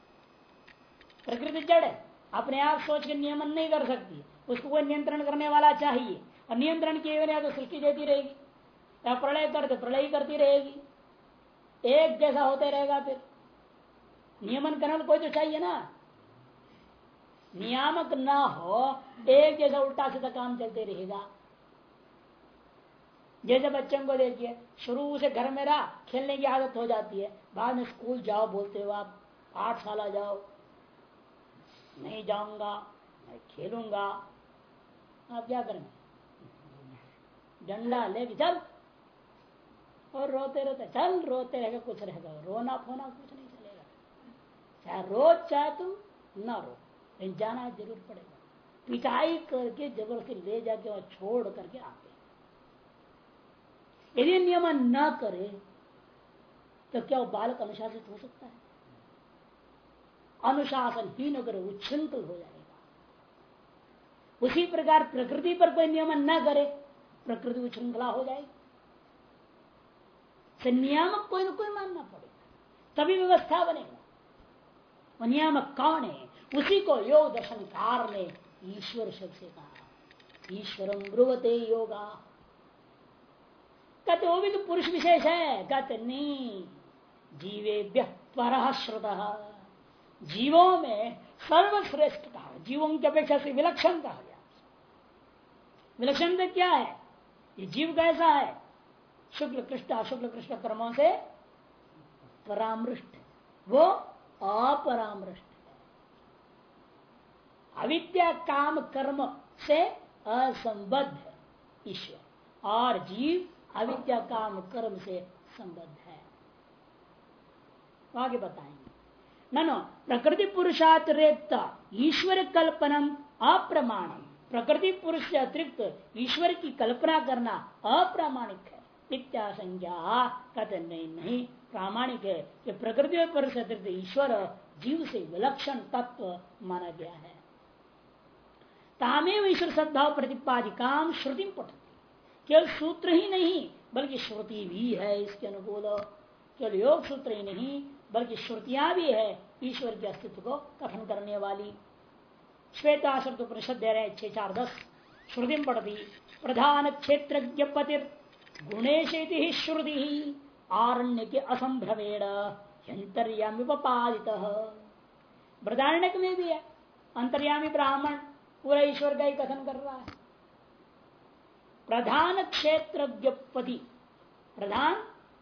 प्रकृति जड़ है। अपने आप सोच के नियमन नहीं कर सकती। उसको कोई नियंत्रण करने वाला चाहिए। और नियंत्रण किए बिना तो सृष्टि देती रहेगी। या प्रलय कर तो प्रलय करती रहेगी। एक जैसा होते रहेगा फिर। नियमन करने वाला कोई तो चाहिए ना। नियामक ना हो, एक जैसा उल्टा सीधा काम चलते रहेगा। जैसे बच्चों को देखिए, शुरू से घर में रहा, खेलने की आदत हो जाती है। बाद में स्कूल जाओ बोलते हो आप, आठ साल जाओ। नहीं जाऊँगा, मैं खेलूँगा। आप क्या करेंगे डंडा लेके चल। और रोते रोते चल, रोते रहेगा कुछ रहेगा रोना फोना कुछ नहीं चलेगा। चाहे रोज चाहे तुम ना रो। लेकिन जाना ज़रूर पड़ेगा। पिटाई करके, ज़बरदस्ती ले जाके और छोड़ करके आते यदि नियमन न करे तो क्या वो बालक अनुशासित हो सकता है? अनुशासन ही न करे उच्छृंखल हो जाएगा। उसी प्रकार प्रकृति पर कोई नियमन न करे, प्रकृति उच्छृंखला हो जाएगी। नियामक कोई ना कोई मानना पड़ेगा। तभी व्यवस्था बनेगा। नियामक कौन है? उसी को योग दर्शन कार ने ईश्वर शब्द से कहा। ईश्वरम ब्रुवते योगा। कहते, वो भी तो पुरुष विशेष है। कहते, नहीं जीवे पर श्रुत। जीवों में सर्वश्रेष्ठ कहा जीवों की अपेक्षा से विलक्षण कहा गया विलक्षण में क्या है? ये जीव कैसा है? शुक्ल कृष्ण अशुक्ल कृष्ण कर्मों से परामृष्ट। वो अपरामृष्ट। है अविद्या काम कर्म से असंबद्ध ईश्वर। और जीव अविद्या काम कर्म से संबद्ध है। आगे बताएँगे। नो प्रकृति पुरुषातिरिक्त ईश्वर कल्पनम अप्रमाणम। प्रकृति पुरुष से अतिरिक्त ईश्वर की कल्पना करना अप्रामाणिक है। इत्या संज्ञा कहते नहीं नहीं प्रामाणिक है कि प्रकृति और पुरुष अतिरिक्त ईश्वर जीव से विलक्षण तत्व माना गया है। तामेव ईश्वर सद्भाव प्रतिपादिकाम श्रुति पठती। केवल सूत्र ही नहीं, बल्कि श्रुति भी है इसके अनुकूल। केवल योग सूत्र ही नहीं, बल्कि श्रुतियाँ भी है ईश्वर के अस्तित्व को कथन करने वाली। श्वेता शब्द उपनिषद दे रहे छह, चार, दस। श्रुति पढ़ती, प्रधान क्षेत्र गुणेश श्रुति, आरण्य के असंभ्रमेण अंतर्यामी उपादित। बृदारण्य में भी है, अंतर्यामी ब्राह्मण, पूरा ईश्वर का ही कथन कर रहा है। प्रधान क्षेत्र प्रधान,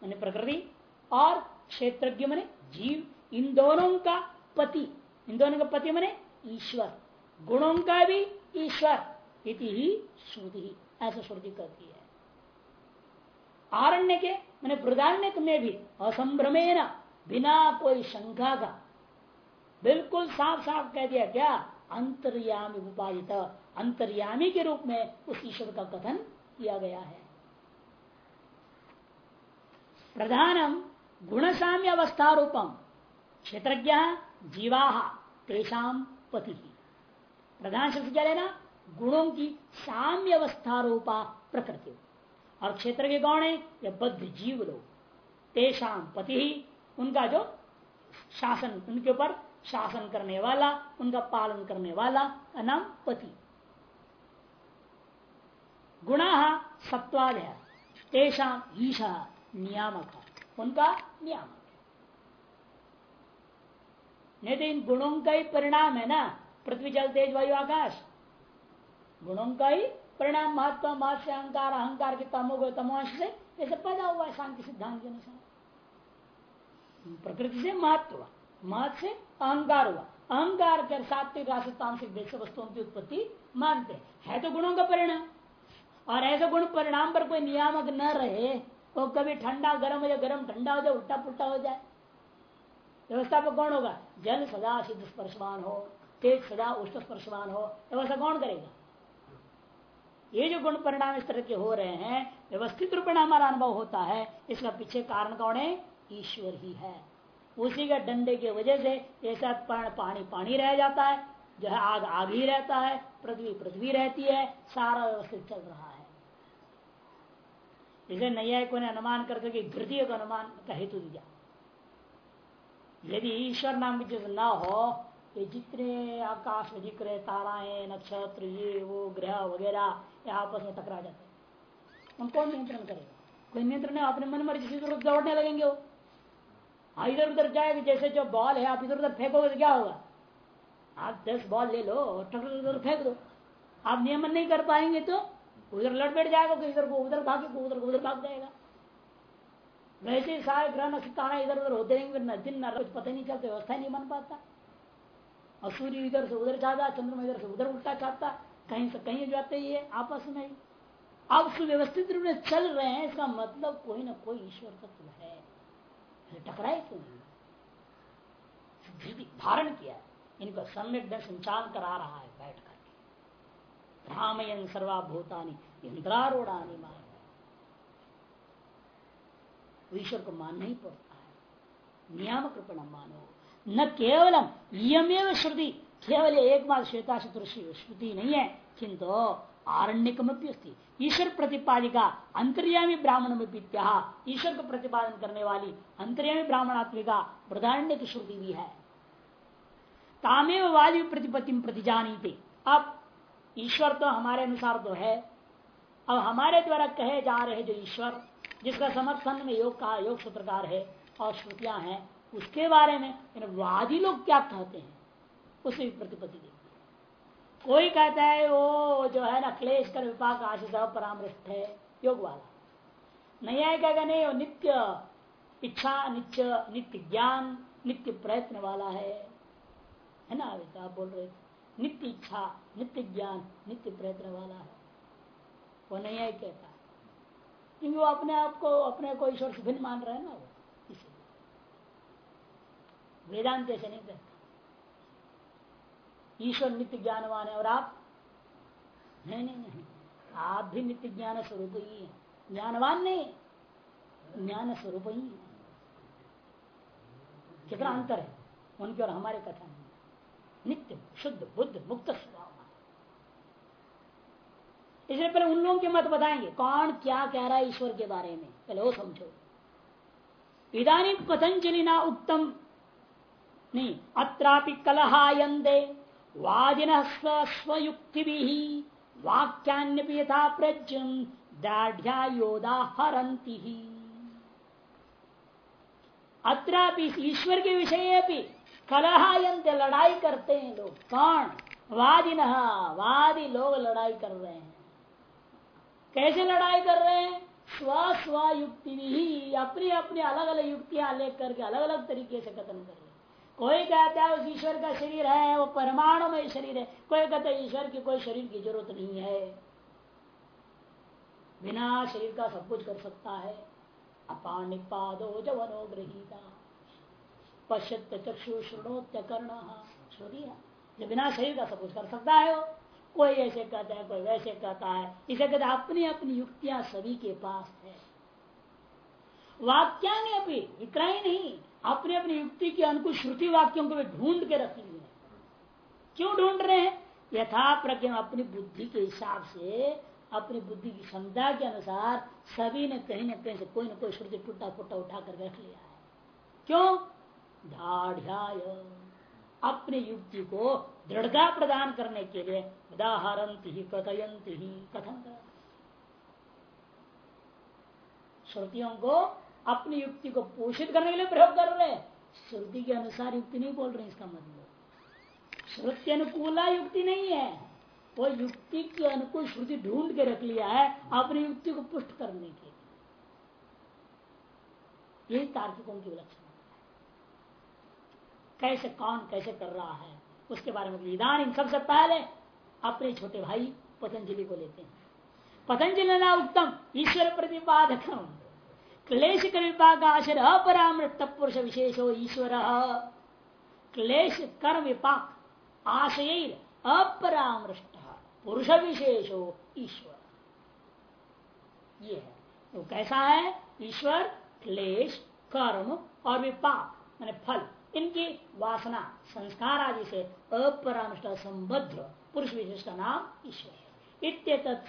मैंने प्रकृति, और क्षेत्रज्ञ मने जीव। इन दोनों का पति, इन दोनों का पति मने ईश्वर। गुणों का भी ईश्वर। इति ही श्रुति, ऐसा श्रुति कहती है। आरण्य के, मैंने प्रधान्य में भी असंभ्रमेन बिना कोई शंका का, बिल्कुल साफ़ साफ़ कह दिया क्या? अंतर्यामी उपाधित अंतर्यामी के रूप में उस ईश्वर का कथन किया गया है। प्रधानम गुणसाम्य अवस्था रूपम क्षेत्रज्ञ जीवा तेषाम पति। प्रधान शब्द क्या लेना गुणों की साम्य अवस्था रूपा प्रकृति। और क्षेत्र के कौन है? यह बद्ध जीव लोग। तेषाम पति ही उनका जो शासन, उनके ऊपर शासन करने वाला, उनका पालन करने वाला नाम पति। गुणा सत्वादय। तेषाम ईशा नियामक, उनका नियामक। नहीं तो इन गुणों का ही परिणाम है ना? पृथ्वी जल, तेज, वायु, आकाश। गुणों का ही परिणाम महत्व महत्व अहंकार अहंकार के तमो तमोश से ऐसे पैदा हुआ है शांति सिद्धांत के अनुसार। प्रकृति से महत्व महत्व से अहंकार हुआ। अहंकार कर सात्विक राष्ट्र वस्तुओं की उत्पत्ति मानते है। तो गुणों का परिणाम। और ऐसे गुण परिणाम पर कोई नियामक न रहे तो कभी ठंडा, गर्म हो जाए, गर्म ठंडा हो जाए उल्टा पुल्टा हो जाए। व्यवस्था पर कौन होगा? जल सदा सिद्ध स्पर्शवान हो, तेज सदा उष्ट स्पर्शवान हो, व्यवस्था कौन करेगा? ये जो गुण परिणाम इस तरह के हो रहे हैं, व्यवस्थित रूप में हमारा अनुभव होता है, इसका पीछे कारण कौन है? ईश्वर ही है। उसी के डंडे की वजह से ऐसा पानी पानी रह जाता है जो है आग आग ही रहता है, पृथ्वी पृथ्वी रहती है, सारा व्यवस्थित चल रहा है। इसे नैयायिकों ने अनुमान करके कि घृतीय का अनुमान का हेतु दिया। यदि ईश्वर नाम की चीज़ ना हो ये जितने आकाश में रहे ताराएँ नक्षत्र ये वो ग्रह वगैरह ये आपस में टकरा जाते हम कौन नियंत्रण करेगा। कोई नियंत्रण नहीं अपने मन मर्ज़ी से दौड़ने लगेंगे वो। हाँ, इधर उधर जाएगा जैसे जो बॉल है आप इधर उधर फेंकोगे तो क्या होगा? आप दस बॉल ले लो टकर उधर फेंक दो। आप नियमन नहीं कर पाएँगे तो उधर लट बैठ जाएगा इधर को उधर भागे उधर को उधर भाग जाएगा। वैसे सारे ग्रह नक्षत्र इधर उधर होते रहेंगे दिन न कुछ पता नहीं चलता, व्यवस्था नहीं बन पाता। और सूर्य इधर से उधर जाता, चंद्रमा इधर से उधर उल्टा चाहता कहीं से कहीं जाते ही है, आपस में ही। अब सुव्यवस्थित रूप में चल रहे हैं, इसका मतलब कोई ना कोई ईश्वर तत्व है। टकराए क्यों? धारण किया इनको सम्यक चाल करा रहा है, बैठ कर भ्रामयन सर्वाभूतानी इंद्रारूढ़ानी मान ईश्वर को मानना ही पड़ता है। नियामक रूप मानो। न केवलम यमेव श्रुति। केवल एक बार श्वेता श्रुति नहीं है, किंतु आरण्यकमपी ईश्वर प्रतिपादिका अंतर्यामी ब्राह्मण में ईश्वर को प्रतिपादन करने वाली अंतर्यामी ब्राह्मणात्मिका प्रधान्य की श्रुति भी है। तामेव वायु प्रतिपत्ति प्रतिजानी थे अब ईश्वर तो हमारे अनुसार तो है। अब हमारे द्वारा कहे जा रहे जो ईश्वर जिसका समर्थन में योग का, योग सूत्रकार है और श्रुतियाँ हैं, उसके बारे में वादी लोग क्या कहते हैं, उसे भी प्रतिपत्ति है। कोई कहता है वो जो है ना, क्लेश कर विपाक आशीष परामृष्ट है योग वाला नहीं है क्या नहीं, वो नित्य इच्छा, नित्य नित्य ज्ञान, नित्य प्रयत्न वाला है। है ना, अभी तो आप बोल रहे नित्य इच्छा, नित्य ज्ञान, नित्य प्रयत्न वाला है। वो नहीं है कहता। क्योंकि वो अपने आप को, अपने को ईश्वर से भिन्न मान रहे हैं ना वो, इसलिए। वेदांत ऐसे नहीं कहता। ईश्वर नित्य ज्ञानवान है और आप, नहीं नहीं नहीं, आप भी नित्य ज्ञान स्वरूप ही है। ज्ञानवान नहीं, ज्ञान स्वरूप ही है। कितना अंतर है? उनके और हमारे कथा में। नित्य, शुद्ध, बुद्ध, मुक्त स्वभाव। इसलिए पहले उन लोगों के मत बताएँगे, कौन क्या कह रहा है ईश्वर के बारे में। पहले वो समझो। इधानी पतंजलि ना उत्तम? नहीं, अत्रापि कलहायंदे वादिन स्वयुक्ति भी वाक्यान्य यथा प्रज्ञम हरंती ही अत्रापि ईश्वर के विषय भी कलहायंत लड़ाई करते हैं लोग। कौन? वादी न वादी लोग लड़ाई कर रहे हैं। कैसे लड़ाई कर रहे हैं? स्व स्व युक्ति ही अपनी अपनी अलग अलग युक्तियाँ लेकर के अलग अलग तरीके से कथन कर रहे कोई कहता है उस ईश्वर का शरीर है, वो परमाणु में शरीर है। कोई कहता है ईश्वर की कोई शरीर की ज़रूरत नहीं है। बिना शरीर का सब कुछ कर सकता है। अपाण पादो जवनो ग्रहीता पश्यत चक्षु श्रणोत्य कर्ण श्रुति जो बिना शरीर का सब कुछ कर सकता है वो। कोई ऐसे कहता है, कोई वैसे कहता है। इसे कहते अपनी अपनी युक्तियाँ सभी के पास है। वाक्या ने अभी इतना ही नहीं, अपनी अपनी युक्ति के अनुकूल श्रुति वाक्यों को ढूंढ के रख लिए क्यों ढूंढ रहे हैं? यथा प्रज्ञा अपनी बुद्धि के हिसाब से, अपनी बुद्धि की क्षमता के अनुसार सभी ने कहीं ना कहीं से कोई ना कोई श्रुति टूटा फुटा उठा कर रख लिया है। क्यों? ढाढ़ अपनी युक्ति को दृढ़ता प्रदान करने के लिए उदाहरंत ही, कथयंत ही कथन श्रुतियों को, अपनी युक्ति को पोषित करने के लिए प्रयोग कर रहे श्रुति के अनुसार युक्ति नहीं बोल रहे इसका मतलब। श्रुति अनुकूला युक्ति नहीं है। वो युक्ति के अनुकूल श्रुति ढूंढ के रख लिया है, अपनी युक्ति को पुष्ट करने के लिए। यही तार्किकों की विलक्षण कैसे कौन कैसे कर रहा है? उसके बारे में विधान सबसे पहले अपने छोटे भाई पतंजलि को लेते हैं। पतंजलि ना उत्तम, ईश्वर प्रतिपादक क्लेश कर आशर अपरामृत पुरुष विशेषो ईश्वर क्लेश कर विपाक आशय अपरामृष्ट पुरुष विशेषो ईश्वर। ये है। वो तो कैसा है? ईश्वर, क्लेश, कर्म और विपाक, मैंने फल। इनकी वासना, संस्कार आदि से अपरानुष्ठ संबद्ध पुरुष विशेष का नाम ईश्वर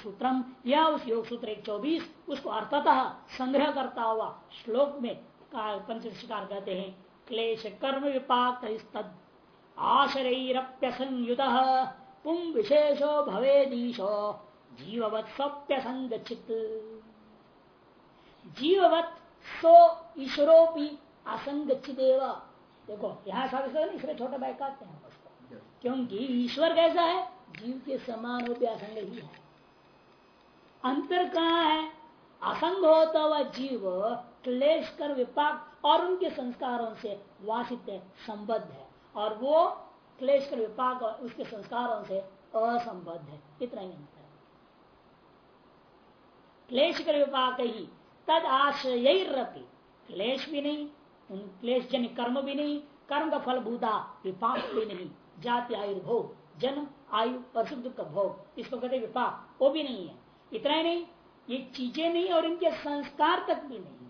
सूत्रम यह उस योग सूत्र एक चौबीस उसको अर्थतः संग्रह करता हुआ श्लोक में पंचकार कहते हैं, क्लेश कर्म विपाक आशरप्यसंयुत पुम विशेषो भवेदीशो, जीववत स्वप्यसंगचित जीववत सो ईश्वरोपी असंगचित देखो यहाँ सब इसलिए छोटा भाई कहते हैं। उसको क्योंकि ईश्वर कैसा है? जीव के समान हो असंग ही है। अंतर कहाँ है? असंग होता हुआ जीव क्लेश कर विपाक और उनके संस्कारों से वासित है संबद्ध है। और वो क्लेश कर विपाक और उसके संस्कारों से असंबद्ध है। इतना ही अंतर क्लेश कर विपाक ही तद आश्रय क्लेश भी नहीं क्लेश जन कर्म भी नहीं, कर्म का फल भूता, विपाक भी नहीं। जाति आयुर्भोग जन्म, आयु और सुख, दुख का भोग, इसको कहते विपाक, वो भी नहीं है। इतना ही नहीं, ये चीज़ें नहीं और इनके संस्कार तक भी नहीं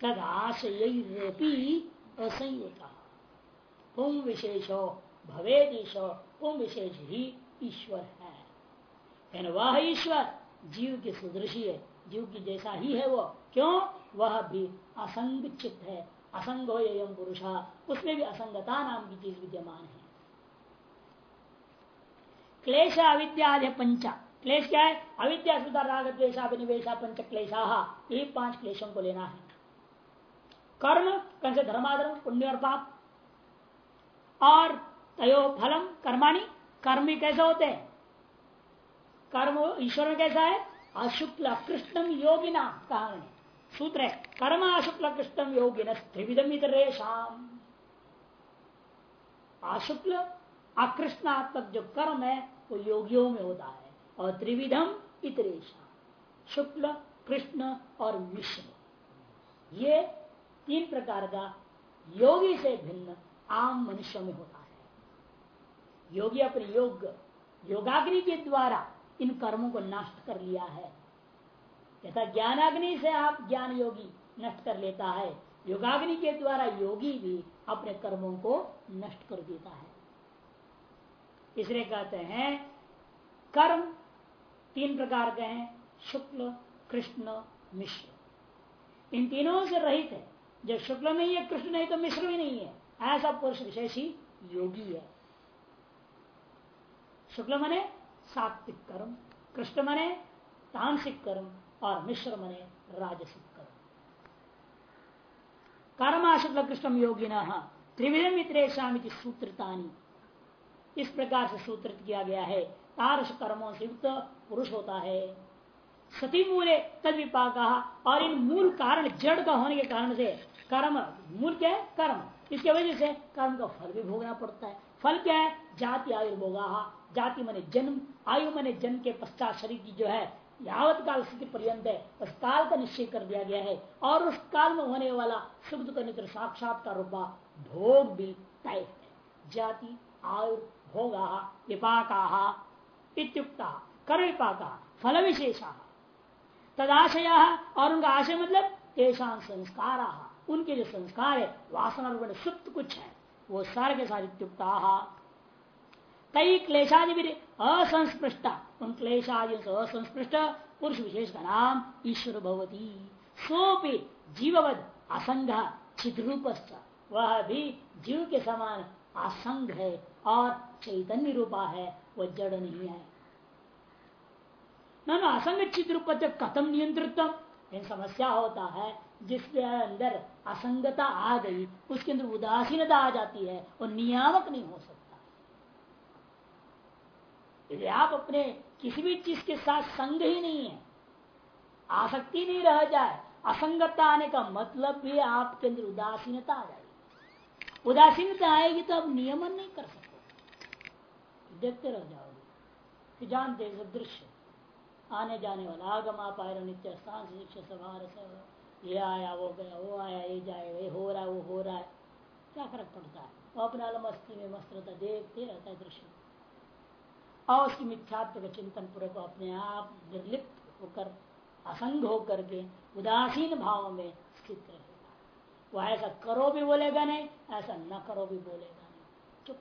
तद आशयी असंयुता। पुम विशेषो भवेदीशो पुम विशेष ही ईश्वर है। वह ईश्वर, जीव की सुदृशी है, जीव की जैसा ही है वो। क्यों? वह भी असंग चित्त है। असंग हो एवं पुरुषा। उसमें भी असंगता नाम की चीज़ विद्यमान है। क्लेश अविद्या पंचा। क्लेश क्या है? अविद्या, सुधा, राग द्वेशाभिनिवेशा पंच क्लेशा। ये पाँच क्लेशों को लेना है। कर्म कैसे धर्माधर्म, पुण्य और पाप। और तयो फलम, कर्माणी। कर्म भी कैसे होते हैं? कर्म ईश्वर में कैसा है? अशुक्ल, कृष्णम योगिना कहा सूत्र है कर्म अशुक्ल कृष्णम योगिन त्रिविधम शाम अशुक्ल अकृष्णात्मक जो कर्म है, वो योगियों में होता है, और त्रिविधम इतरेशा शुक्ल, कृष्ण और मिश्र ये तीन प्रकार का योगी से भिन्न आम मनुष्य में होता है। योगी अपने योग, योगाग्नि के द्वारा इन कर्मों को नष्ट कर लिया है। यथा ज्ञानाग्नि से आप ज्ञान योगी नष्ट कर लेता है। योगाग्नि के द्वारा योगी भी अपने कर्मों को नष्ट कर देता है। इसलिए कहते हैं, कर्म तीन प्रकार के हैं, शुक्ल, कृष्ण, मिश्र। इन तीनों से रहित है। जब शुक्ल नहीं है कृष्ण नहीं तो मिश्र भी नहीं है। ऐसा पुरुष विशेष ही योगी है। शुक्ल मने सात्विक कर्म, कृष्ण मने तांसिक कर्म। और मिश्र मने राजसिक कर्म कर्म शुक्ल कृष्ण योगी त्रिविधम इतरेशा सूत्रतानी। इस प्रकार से सूत्रित किया गया है। तारस कर्मों से युक्त पुरुष होता है। सती मूले तद विपाक और इन मूल कारण जड़ का होने के कारण से कर्म, मूल क्या है? कर्म। इसके वजह से कर्म का फल भी भोगना पड़ता है। फल क्या है? जाति आयुर्भोगा। जाति मने जन्म, आयु मने जन्म के पश्चात शरीर की जो है यावत काल स्थिति पर्यंत है उस काल का निश्चय कर दिया गया है, और उस काल में होने वाला सुख दुख नित्र साक्षात्कार रूपा भोग भी तय है। जाति आयुर्भोगा विपाका, इत्युक्ता कर विपाका फल विशेषा तदाशय, और उनका आशय मतलब तेषा संस्कार, उनके जो संस्कार है वासना रूप सुप्त कुछ है, वो सारे के सारे इत्युक्ता। कई क्लेशादि भी असंस्पृष्टा। उन क्लेशादि से असंस्पृष्ट। पुरुष विशेष का नाम ईश्वर भवती। सोपी जीववद असंग चिद्रूप वह भी जीव के समान असंग है और चैतन्य रूपा है वह जड़ नहीं है न असंगठित रूप कथम नियंत्रित समस्या होता है। जिसके अंदर असंगता आ गई, उसके अंदर उदासीनता आ जाती है और नियामक नहीं हो सकता। यदि आप अपने किसी भी चीज़ के साथ संग ही नहीं है, आसक्ति नहीं रह जाए, असंगता आने का मतलब भी आपके अंदर उदासीनता आ जाएगी। उदासीनता आएगी तो आप नियमन नहीं कर सकते। देखते रह जाओगे कि जानते दृश्य। आने जाने वाला, आगमा पायर नित्य स्थान शिक्षा सभा ये आया, वो गया, वो आया, ये जाए, ये हो रहा है, वो हो रहा है। क्या फ़र्क पड़ता है? वो अपना मस्ती में मस्त रहता देखते रहता है दृश्य। और उसकी मिथ्यात्व का चिंतन पूर्वक अपने आप निर्लिप्त होकर, असंग होकर के, उदासीन भाव में स्थित रहेगा। वो ऐसा करो भी बोलेगा नहीं, ऐसा न करो भी बोलेगा नहीं। चुप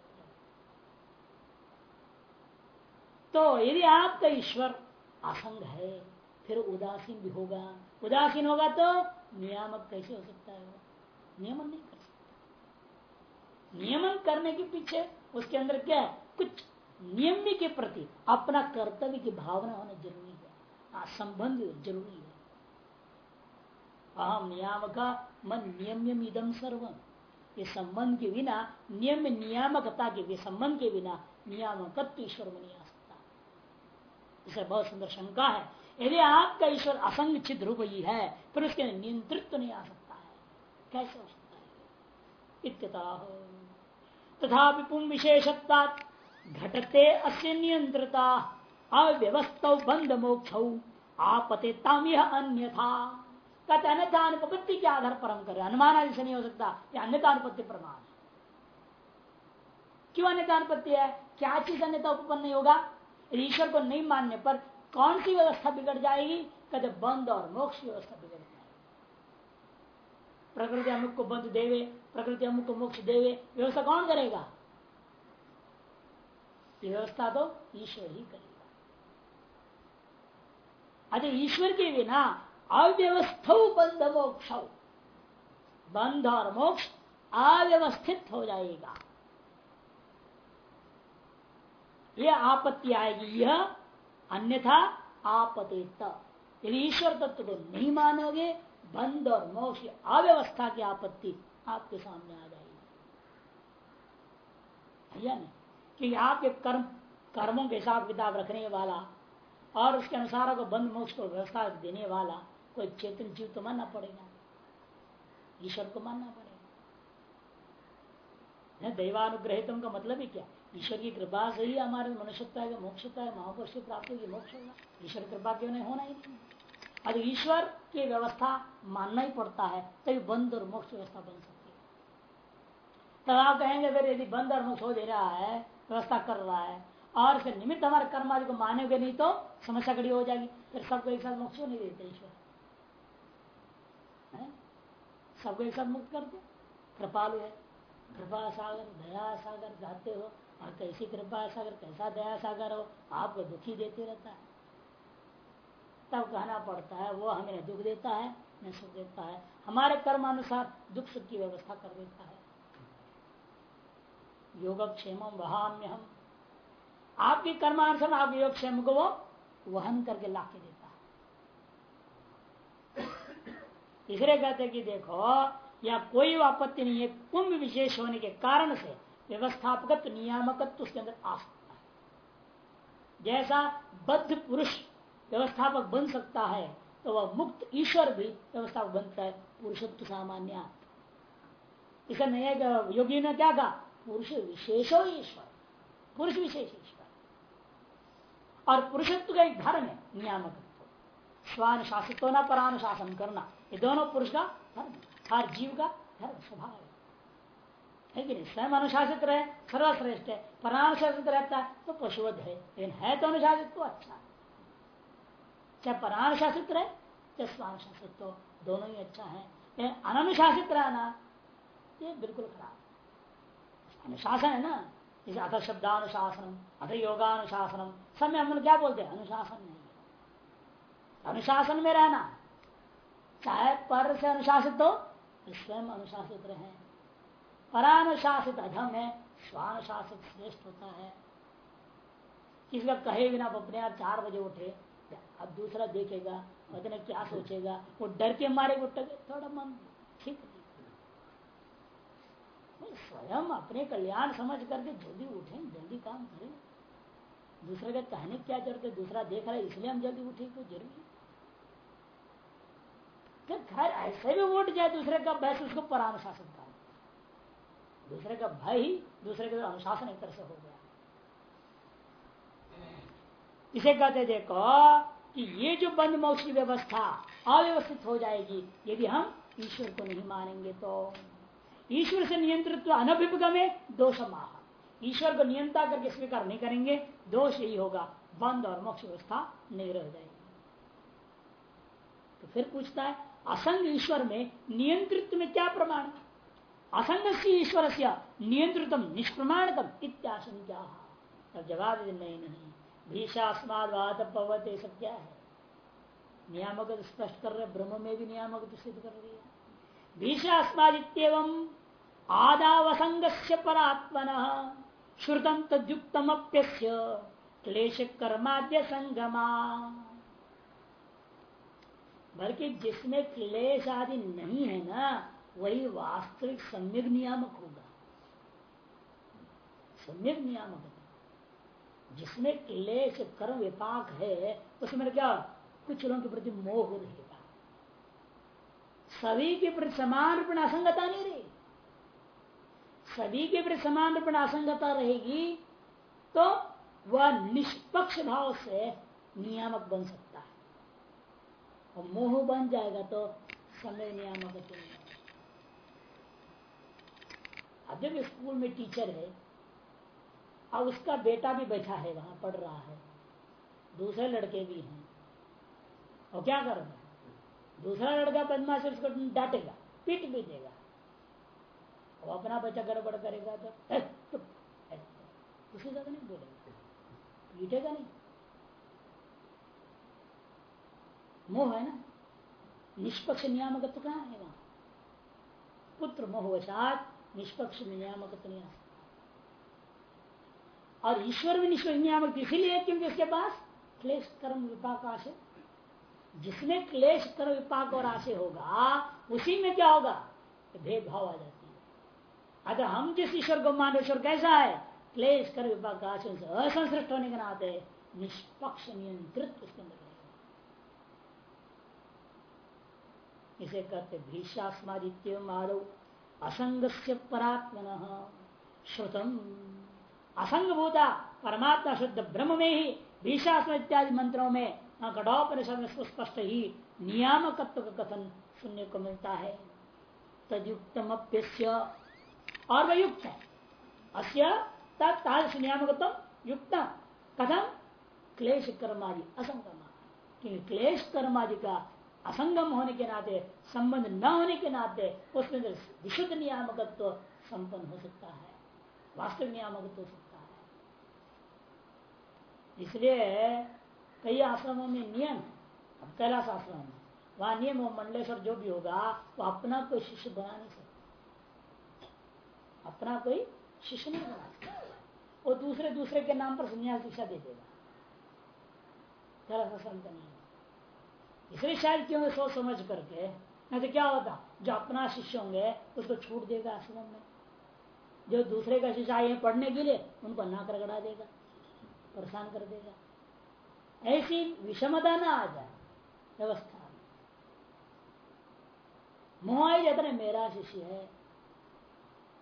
तो यदि आपका ईश्वर असंग है, फिर उदासीन भी होगा। उदासीन होगा तो नियामक कैसे हो सकता है नियमन नहीं कर सकता। नियमन करने के पीछे उसके अंदर क्या है? कुछ नियम के प्रति अपना कर्तव्य की भावना होना ज़रूरी है। संबंध ज़रूरी है। अहम नियामक मन नियम इदम सर्वम ये संबंध के बिना, नियम नियामकता के संबंध के बिना नियामकत्व ईश्वर में नहीं आ सकता। इसे बहुत सुंदर शंका है। यदि आपका ईश्वर असंग रूप ही है फिर उसके नियंत्रित तो नहीं आ सकता है। कैसे हो सकता है? तथा पुम विशेषता घटते अस्य नियंत्रता अव्यवस्थ बंद मोक्ष आपते तम यह अन्य था कहते अन्यथा। अनुपत्ति के आधार पर हम कर अनुमान आदि से नहीं हो सकता यह अन्यथा अनुपत्ति प्रमाण। क्यों अन्यथा अनुपत्ति है? क्या चीज़ अन्यथा उपपन्न नहीं होगा ईश्वर को नहीं मानने पर कौन सी व्यवस्था बिगड़ जाएगी? कहते बंद और मोक्ष व्यवस्था बिगड़ जाएगी। प्रकृति अमुक को बंद देवे, प्रकृति अमुक को मोक्ष देवे, व्यवस्था कौन करेगा? व्यवस्था तो ईश्वर ही करेगा। अरे ईश्वर के बिना अव्यवस्थ बंध मोक्ष बंध और मोक्ष अव्यवस्थित हो जाएगा। यह आपत्ति आएगी, यह अन्यथा आपतित यदि ईश्वर तत्व को नहीं मानोगे, बंध और मोक्ष अव्यवस्था की आपत्ति आपके सामने आ जाएगी। या नहीं? क्योंकि आपके कर्म, कर्मों के हिसाब किताब रखने वाला और उसके अनुसार को बंद मोक्ष को व्यवस्था देने वाला कोई चेतन जीव तो मानना पड़ेगा। ईश्वर को मानना पड़ेगा। दैवानुग्रहितम का मतलब ही क्या? ईश्वर की कृपा से ही हमारे मनुष्यता है, मोक्षता है, महापुरुष की प्राप्ति की मोक्ष होगा। ईश्वर कृपा क्यों नहीं? होना ही नहीं। अगर ईश्वर की व्यवस्था मानना ही पड़ता है, तभी बंद और मोक्ष व्यवस्था बन सकती है। तब आप कहेंगे, फिर यदि बंद और मोक्ष हो दे रहा है व्यवस्था कर रहा है। और फिर निमित्त हमारे कर्म आदि को मानेंगे नहीं तो समस्या खड़ी हो जाएगी। फिर सबको एक साथ मोक्ष नहीं देते ईश्वर? सबको एक साथ मुक्त करते कृपालु है। कृपा सागर, दया सागर गाते हो। और कैसी कृपा सागर, कैसा दया सागर हो, आपको दुखी देते रहता है। तब कहना पड़ता है, वो हमें दुख देता है, न सुख देता है। हमारे कर्मानुसार दुख सुख की व्यवस्था कर देता है। योगक्षेम वहाम्य हम आपके कर्मानुसार आपके योगक्षेम को वो वहन करके ला के देता है। तीसरे कहते कि देखो या कोई आपत्ति नहीं है, कुंभ विशेष होने के कारण से व्यवस्थापक नियामकत्व उसके अंदर आ सकता है। जैसा बद्ध पुरुष व्यवस्थापक बन सकता है तो वह मुक्त ईश्वर भी व्यवस्थापक बनता है पुरुषत्व सामान्य। इसे नए योगी ने क्या कहा? पुरुष विशेषो ईश्वर पुरुष विशेष ईश्वर और पुरुषत्व का एक धर्म है नियामक स्वानुशासित होना परानुशासन करना, ये दोनों पुरुष का धर्म हर जीव का धर्म, स्वभाव है। कि नहीं? स्वयं अनुशासित रहे, सर्वश्रेष्ठ है। परानुशासित रहता है तो पशुवध है। लेकिन है तो अनुशासित तो अच्छा चाहे परानुशासित रहे, चाहे स्वानुशासित तो दोनों ही अच्छा है। लेकिन अनुशासित रहना, ये बिल्कुल खराब अनुशासन है ना? जैसे अथ शब्दानुशासनम अथ योगानुशासनम सब में हम लोग क्या बोलते हैं? अनुशासन नहीं अनुशासन में रहना। चाहे पर से अनुशासित हो स्वयं अनुशासित रहे। परानुशासित अधम है, स्वानुशासित श्रेष्ठ होता है। किसी का कहे बिना अपने आप चार बजे उठे, अब दूसरा देखेगा, पता क्या सोचेगा, वो डर के मारे उठ थोड़ा मन, ठीक स्वयं अपने कल्याण समझ करके जल्दी उठे, जल्दी काम करें। दूसरे का कहने क्या ज़रूरत है? दूसरा देख रहा है, इसलिए हम जल्दी उठे तो ज़रूरी घर ऐसे भी उठ जाए, दूसरे का बहस उसको परानुशासन का दूसरे का भय ही दूसरे के अनुशासन एक तरह से हो गया। इसे कहते देखो, कि ये जो बंद मोक्ष की व्यवस्था अव्यवस्थित हो जाएगी, यदि हम ईश्वर को नहीं मानेंगे तो। ईश्वर से नियंत्रित अनभिगमे दोष माह ईश्वर को नियंत्रण करके स्वीकार नहीं करेंगे, दोष यही होगा, बंद और मोक्ष व्यवस्था नहीं रह जाएगी। तो फिर पूछता है, असंग ईश्वर में नियंत्रित्व में क्या प्रमाण असंग से ईश्वर से नियंत्रितम, निष्प्रमाणतम इत्याशंका तब जवाब नहीं नहीं भीषास्माद पवत सब क्या है? नियामक स्पष्ट कर रहे ब्रह्म में भी नियामक सिद्ध कर रही है। भीषास्मादित्यव आदावसंग परात्मन श्रुतम तद्युक्तमप्यस्य क्लेश कर्माद्य संगमा बल्कि जिसमें क्लेश आदि नहीं है ना, वही वास्तविक सम्यक नियामक होगा। सम्यक नियामक होगा जिसमें क्लेश कर्म विपाक है, उसमें क्या? कुछ लोगों के प्रति मोह रहेगा सभी के प्रति समान रूप असंगता नहीं रही। सभी के प्रति समान रूप असंगता रहेगी तो वह निष्पक्ष भाव से नियामक बन सकता है। और मोह बन जाएगा तो समय नियामक अब जब स्कूल में टीचर है और उसका बेटा भी बैठा है, वहाँ पढ़ रहा है, दूसरे लड़के भी हैं। और क्या कर रहे हैं दूसरा लड़का बदमाश उसको डांटेगा, पीट भी देगा। अब अपना बच्चा गड़बड़ करेगा तो <laughs> उसी जगह नहीं बोलेगा। पीटेगा नहीं। मोह है ना? निष्पक्ष नियामक तो कहाँ है वहाँ? पुत्र मोहवशात निष्पक्ष नियामक नहीं आ और ईश्वर भी निष्पक्ष नियामक इसीलिए क्योंकि उसके पास क्लेश, कर्म, विपाक, आशय जिसमें क्लेश कर्म विपाक और आशय होगा, उसी में क्या होगा? भेदभाव आ जाती है। अगर हम जिस ईश्वर को मान, ईश्वर कैसा है? क्लेश कर विपाक आशय से असंश्रिष्ट होने के नाते निष्पक्ष, नियंत्रित उसके अंदर इसे कहते भीषास्मादित्य मारो असंग से परात्मन श्रुतम। असंग भूता परमात्मा शुद्ध ब्रह्म में ही भीषास्म इत्यादि मंत्रों में कठोपनिषद में स्पष्ट ही नियामकत्व का कथन सुनने को मिलता है। तदयुक्तम और वह युक्त है। अस्य तत्तादृश नियामकत्व युक्त कथम क्लेश कर्मादि असंगम। क्योंकि क्लेश कर्मादि का असंगम होने के नाते, संबंध न होने के नाते उसमें विशुद्ध नियामकत्व संपन्न हो सकता है। वास्तविक नियामकत्व हो सकता है। इसलिए कई आश्रमों में नियम कैलाश आश्रम में वहाँ नियम हो मंडलेश्वर जो भी होगा, वो अपना कोई शिष्य बना नहीं सकता। अपना कोई शिष्य नहीं बना सकता। वो दूसरे दूसरे के नाम पर संन्यास शिक्षा दे देगा। कैलाश आश्रम का नियम। इसलिए शायद क्यों सोच समझ करके? नहीं तो क्या होता? जो अपना शिष्य होंगे उसको छूट देगा आश्रम में। जो दूसरे का शिष्य आए पढ़ने के लिए, उनको नाक रगड़ा देगा, परेशान कर देगा। ऐसी विषमता ना आ जाए, व्यवस्था मोह ही जाता है, मेरा शिष्य है।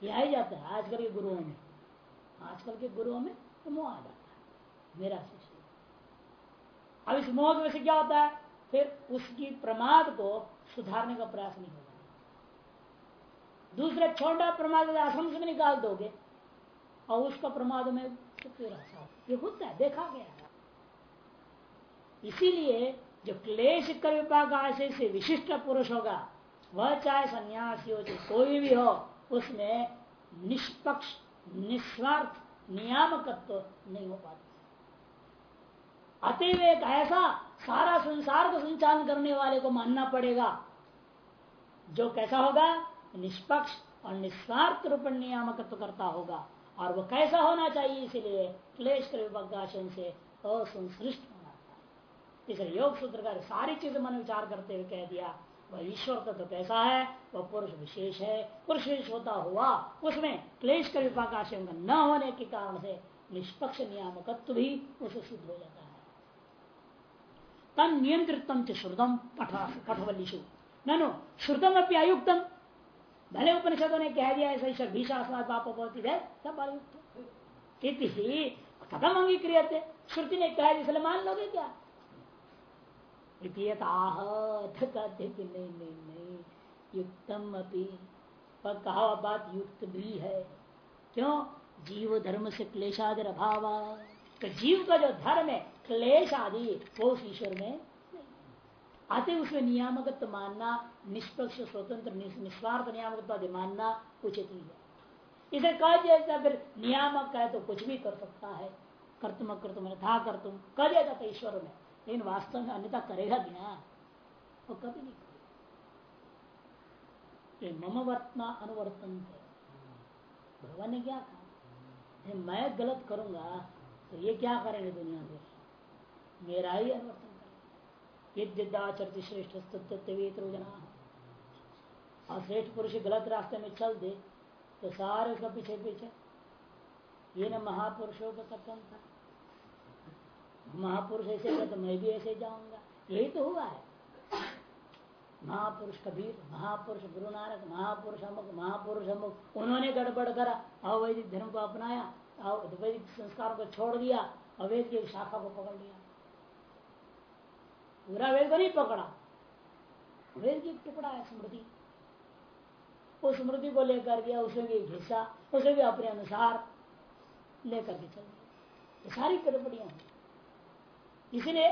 यह ही जाता है आजकल के गुरुओं में। आजकल के गुरुओं में तो मोह आ जाता है, मेरा शिष्य। अब इस मोह की वजह से क्या होता है? फिर उसकी प्रमाद को सुधारने का प्रयास नहीं होगा। दूसरे छोटा प्रमाद आश्रम से निकाल दोगे, और उसका प्रमाद में ये होता है, देखा गया इसीलिए जो क्लेश कर विपाक आशय से विशिष्ट पुरुष होगा, वह चाहे सन्यासी हो, चाहे कोई भी हो, उसमें निष्पक्ष, निस्वार्थ, नियामकत्व तो नहीं हो पाता। अतएव एक ऐसा सारा संसार को संचालन करने वाले को मानना पड़ेगा, जो कैसा होगा? निष्पक्ष और निस्वार्थ रूप नियामकत्व करता होगा। और वो कैसा होना चाहिए, इसलिए क्लेश विभागाशन से चाहिए इसलिए योग सूत्र का सारी चीज़ मन विचार करते हुए कह दिया, वह ईश्वर तत्व तो कैसा है, वह पुरुष विशेष है। पुरुष विशेष होता हुआ उसमें क्लेश कर विपाकाशय न होने के कारण से निष्पक्ष नियामकत्व भी उसे सिद्ध हो जाता है। तन नियंत्रितम श्रुतम पठवलिशु ननु श्रुतम अपनी अयुक्तम। भले उपनिषदों ने कह दिया, ऐसा ईश्वर भीषास्मात पाप बहुत है, सब अयुक्त। कदम अंगीक्रिय थे श्रुति ने कहा, इसलिए मान लोगे क्या? युक्तम पर कहा बात युक्त भी है। क्यों? जीव धर्म से क्लेशादि अभाव। तो जीव का जो धर्म है क्लेश आदि वो ईश्वर में आते उसमें नियामक मानना, निष्पक्ष, स्वतंत्र निस्वार्थ नियामक मानना उचित ही है। इसे कह दिया फिर नियामक है तो कुछ भी कर सकता है। कर्तुम कर्तुम था कर तुम कह दिया जाता ईश्वर में। लेकिन वास्तव में अन्यता करेगा क्या वो कभी नहीं करेगा मम वर्तना अनुवर्तन भगवान ने क्या कहा मैं गलत करूँगा तो ये क्या करेंगे दुनिया में मेरा ही अनुवर्तन करेंगे श्रेष्ठ जना और श्रेष्ठ पुरुष गलत रास्ते में चल दे तो सारे उसका पीछे पीछे ये न महापुरुषों का कथन था महापुरुष ऐसे गए तो मैं भी ऐसे जाऊँगा। यही तो हुआ है। महापुरुष कबीर, महापुरुष गुरु नानक महापुरुष अमुक महापुरुष अमुक, उन्होंने गड़बड़ करा। अवैदिक धर्म को अपनाया वैदिक संस्कारों को छोड़ दिया, अवैध की शाखा को पकड़ लिया। पूरा वेद को नहीं पकड़ा। वेद की टुकड़ा है स्मृति। उस स्मृति को लेकर गया उसे भी घिसा उसे भी अपने अनुसार लेकर के चल गया सारी गड़बड़ियाँ इसलिए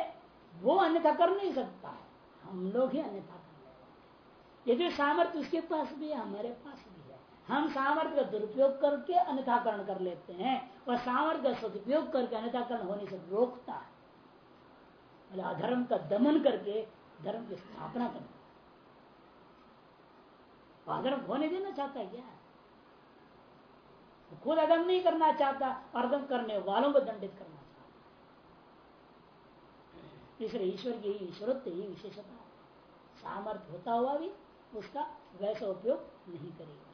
वो अन्यथा कर नहीं सकता है। हम लोग ही अन्यथा कर यदि सामर्थ्य उसके पास भी है, हमारे पास भी है। हम सामर्थ्य का दुरुपयोग करके अन्यथाकरण कर लेते हैं और सामर्थ्य का सदुपयोग करके अन्यथाकरण होने से रोकता है। अधर्म का दमन करके धर्म की स्थापना करना। अधर्म होने देना चाहता है क्या? खुद अदम नहीं करना चाहता और करने वालों को दंडित करना। इसलिए ईश्वर की ही ईश्वरत्व ही विशेषता सामर्थ्य होता हुआ भी उसका वैसा उपयोग नहीं करेगा।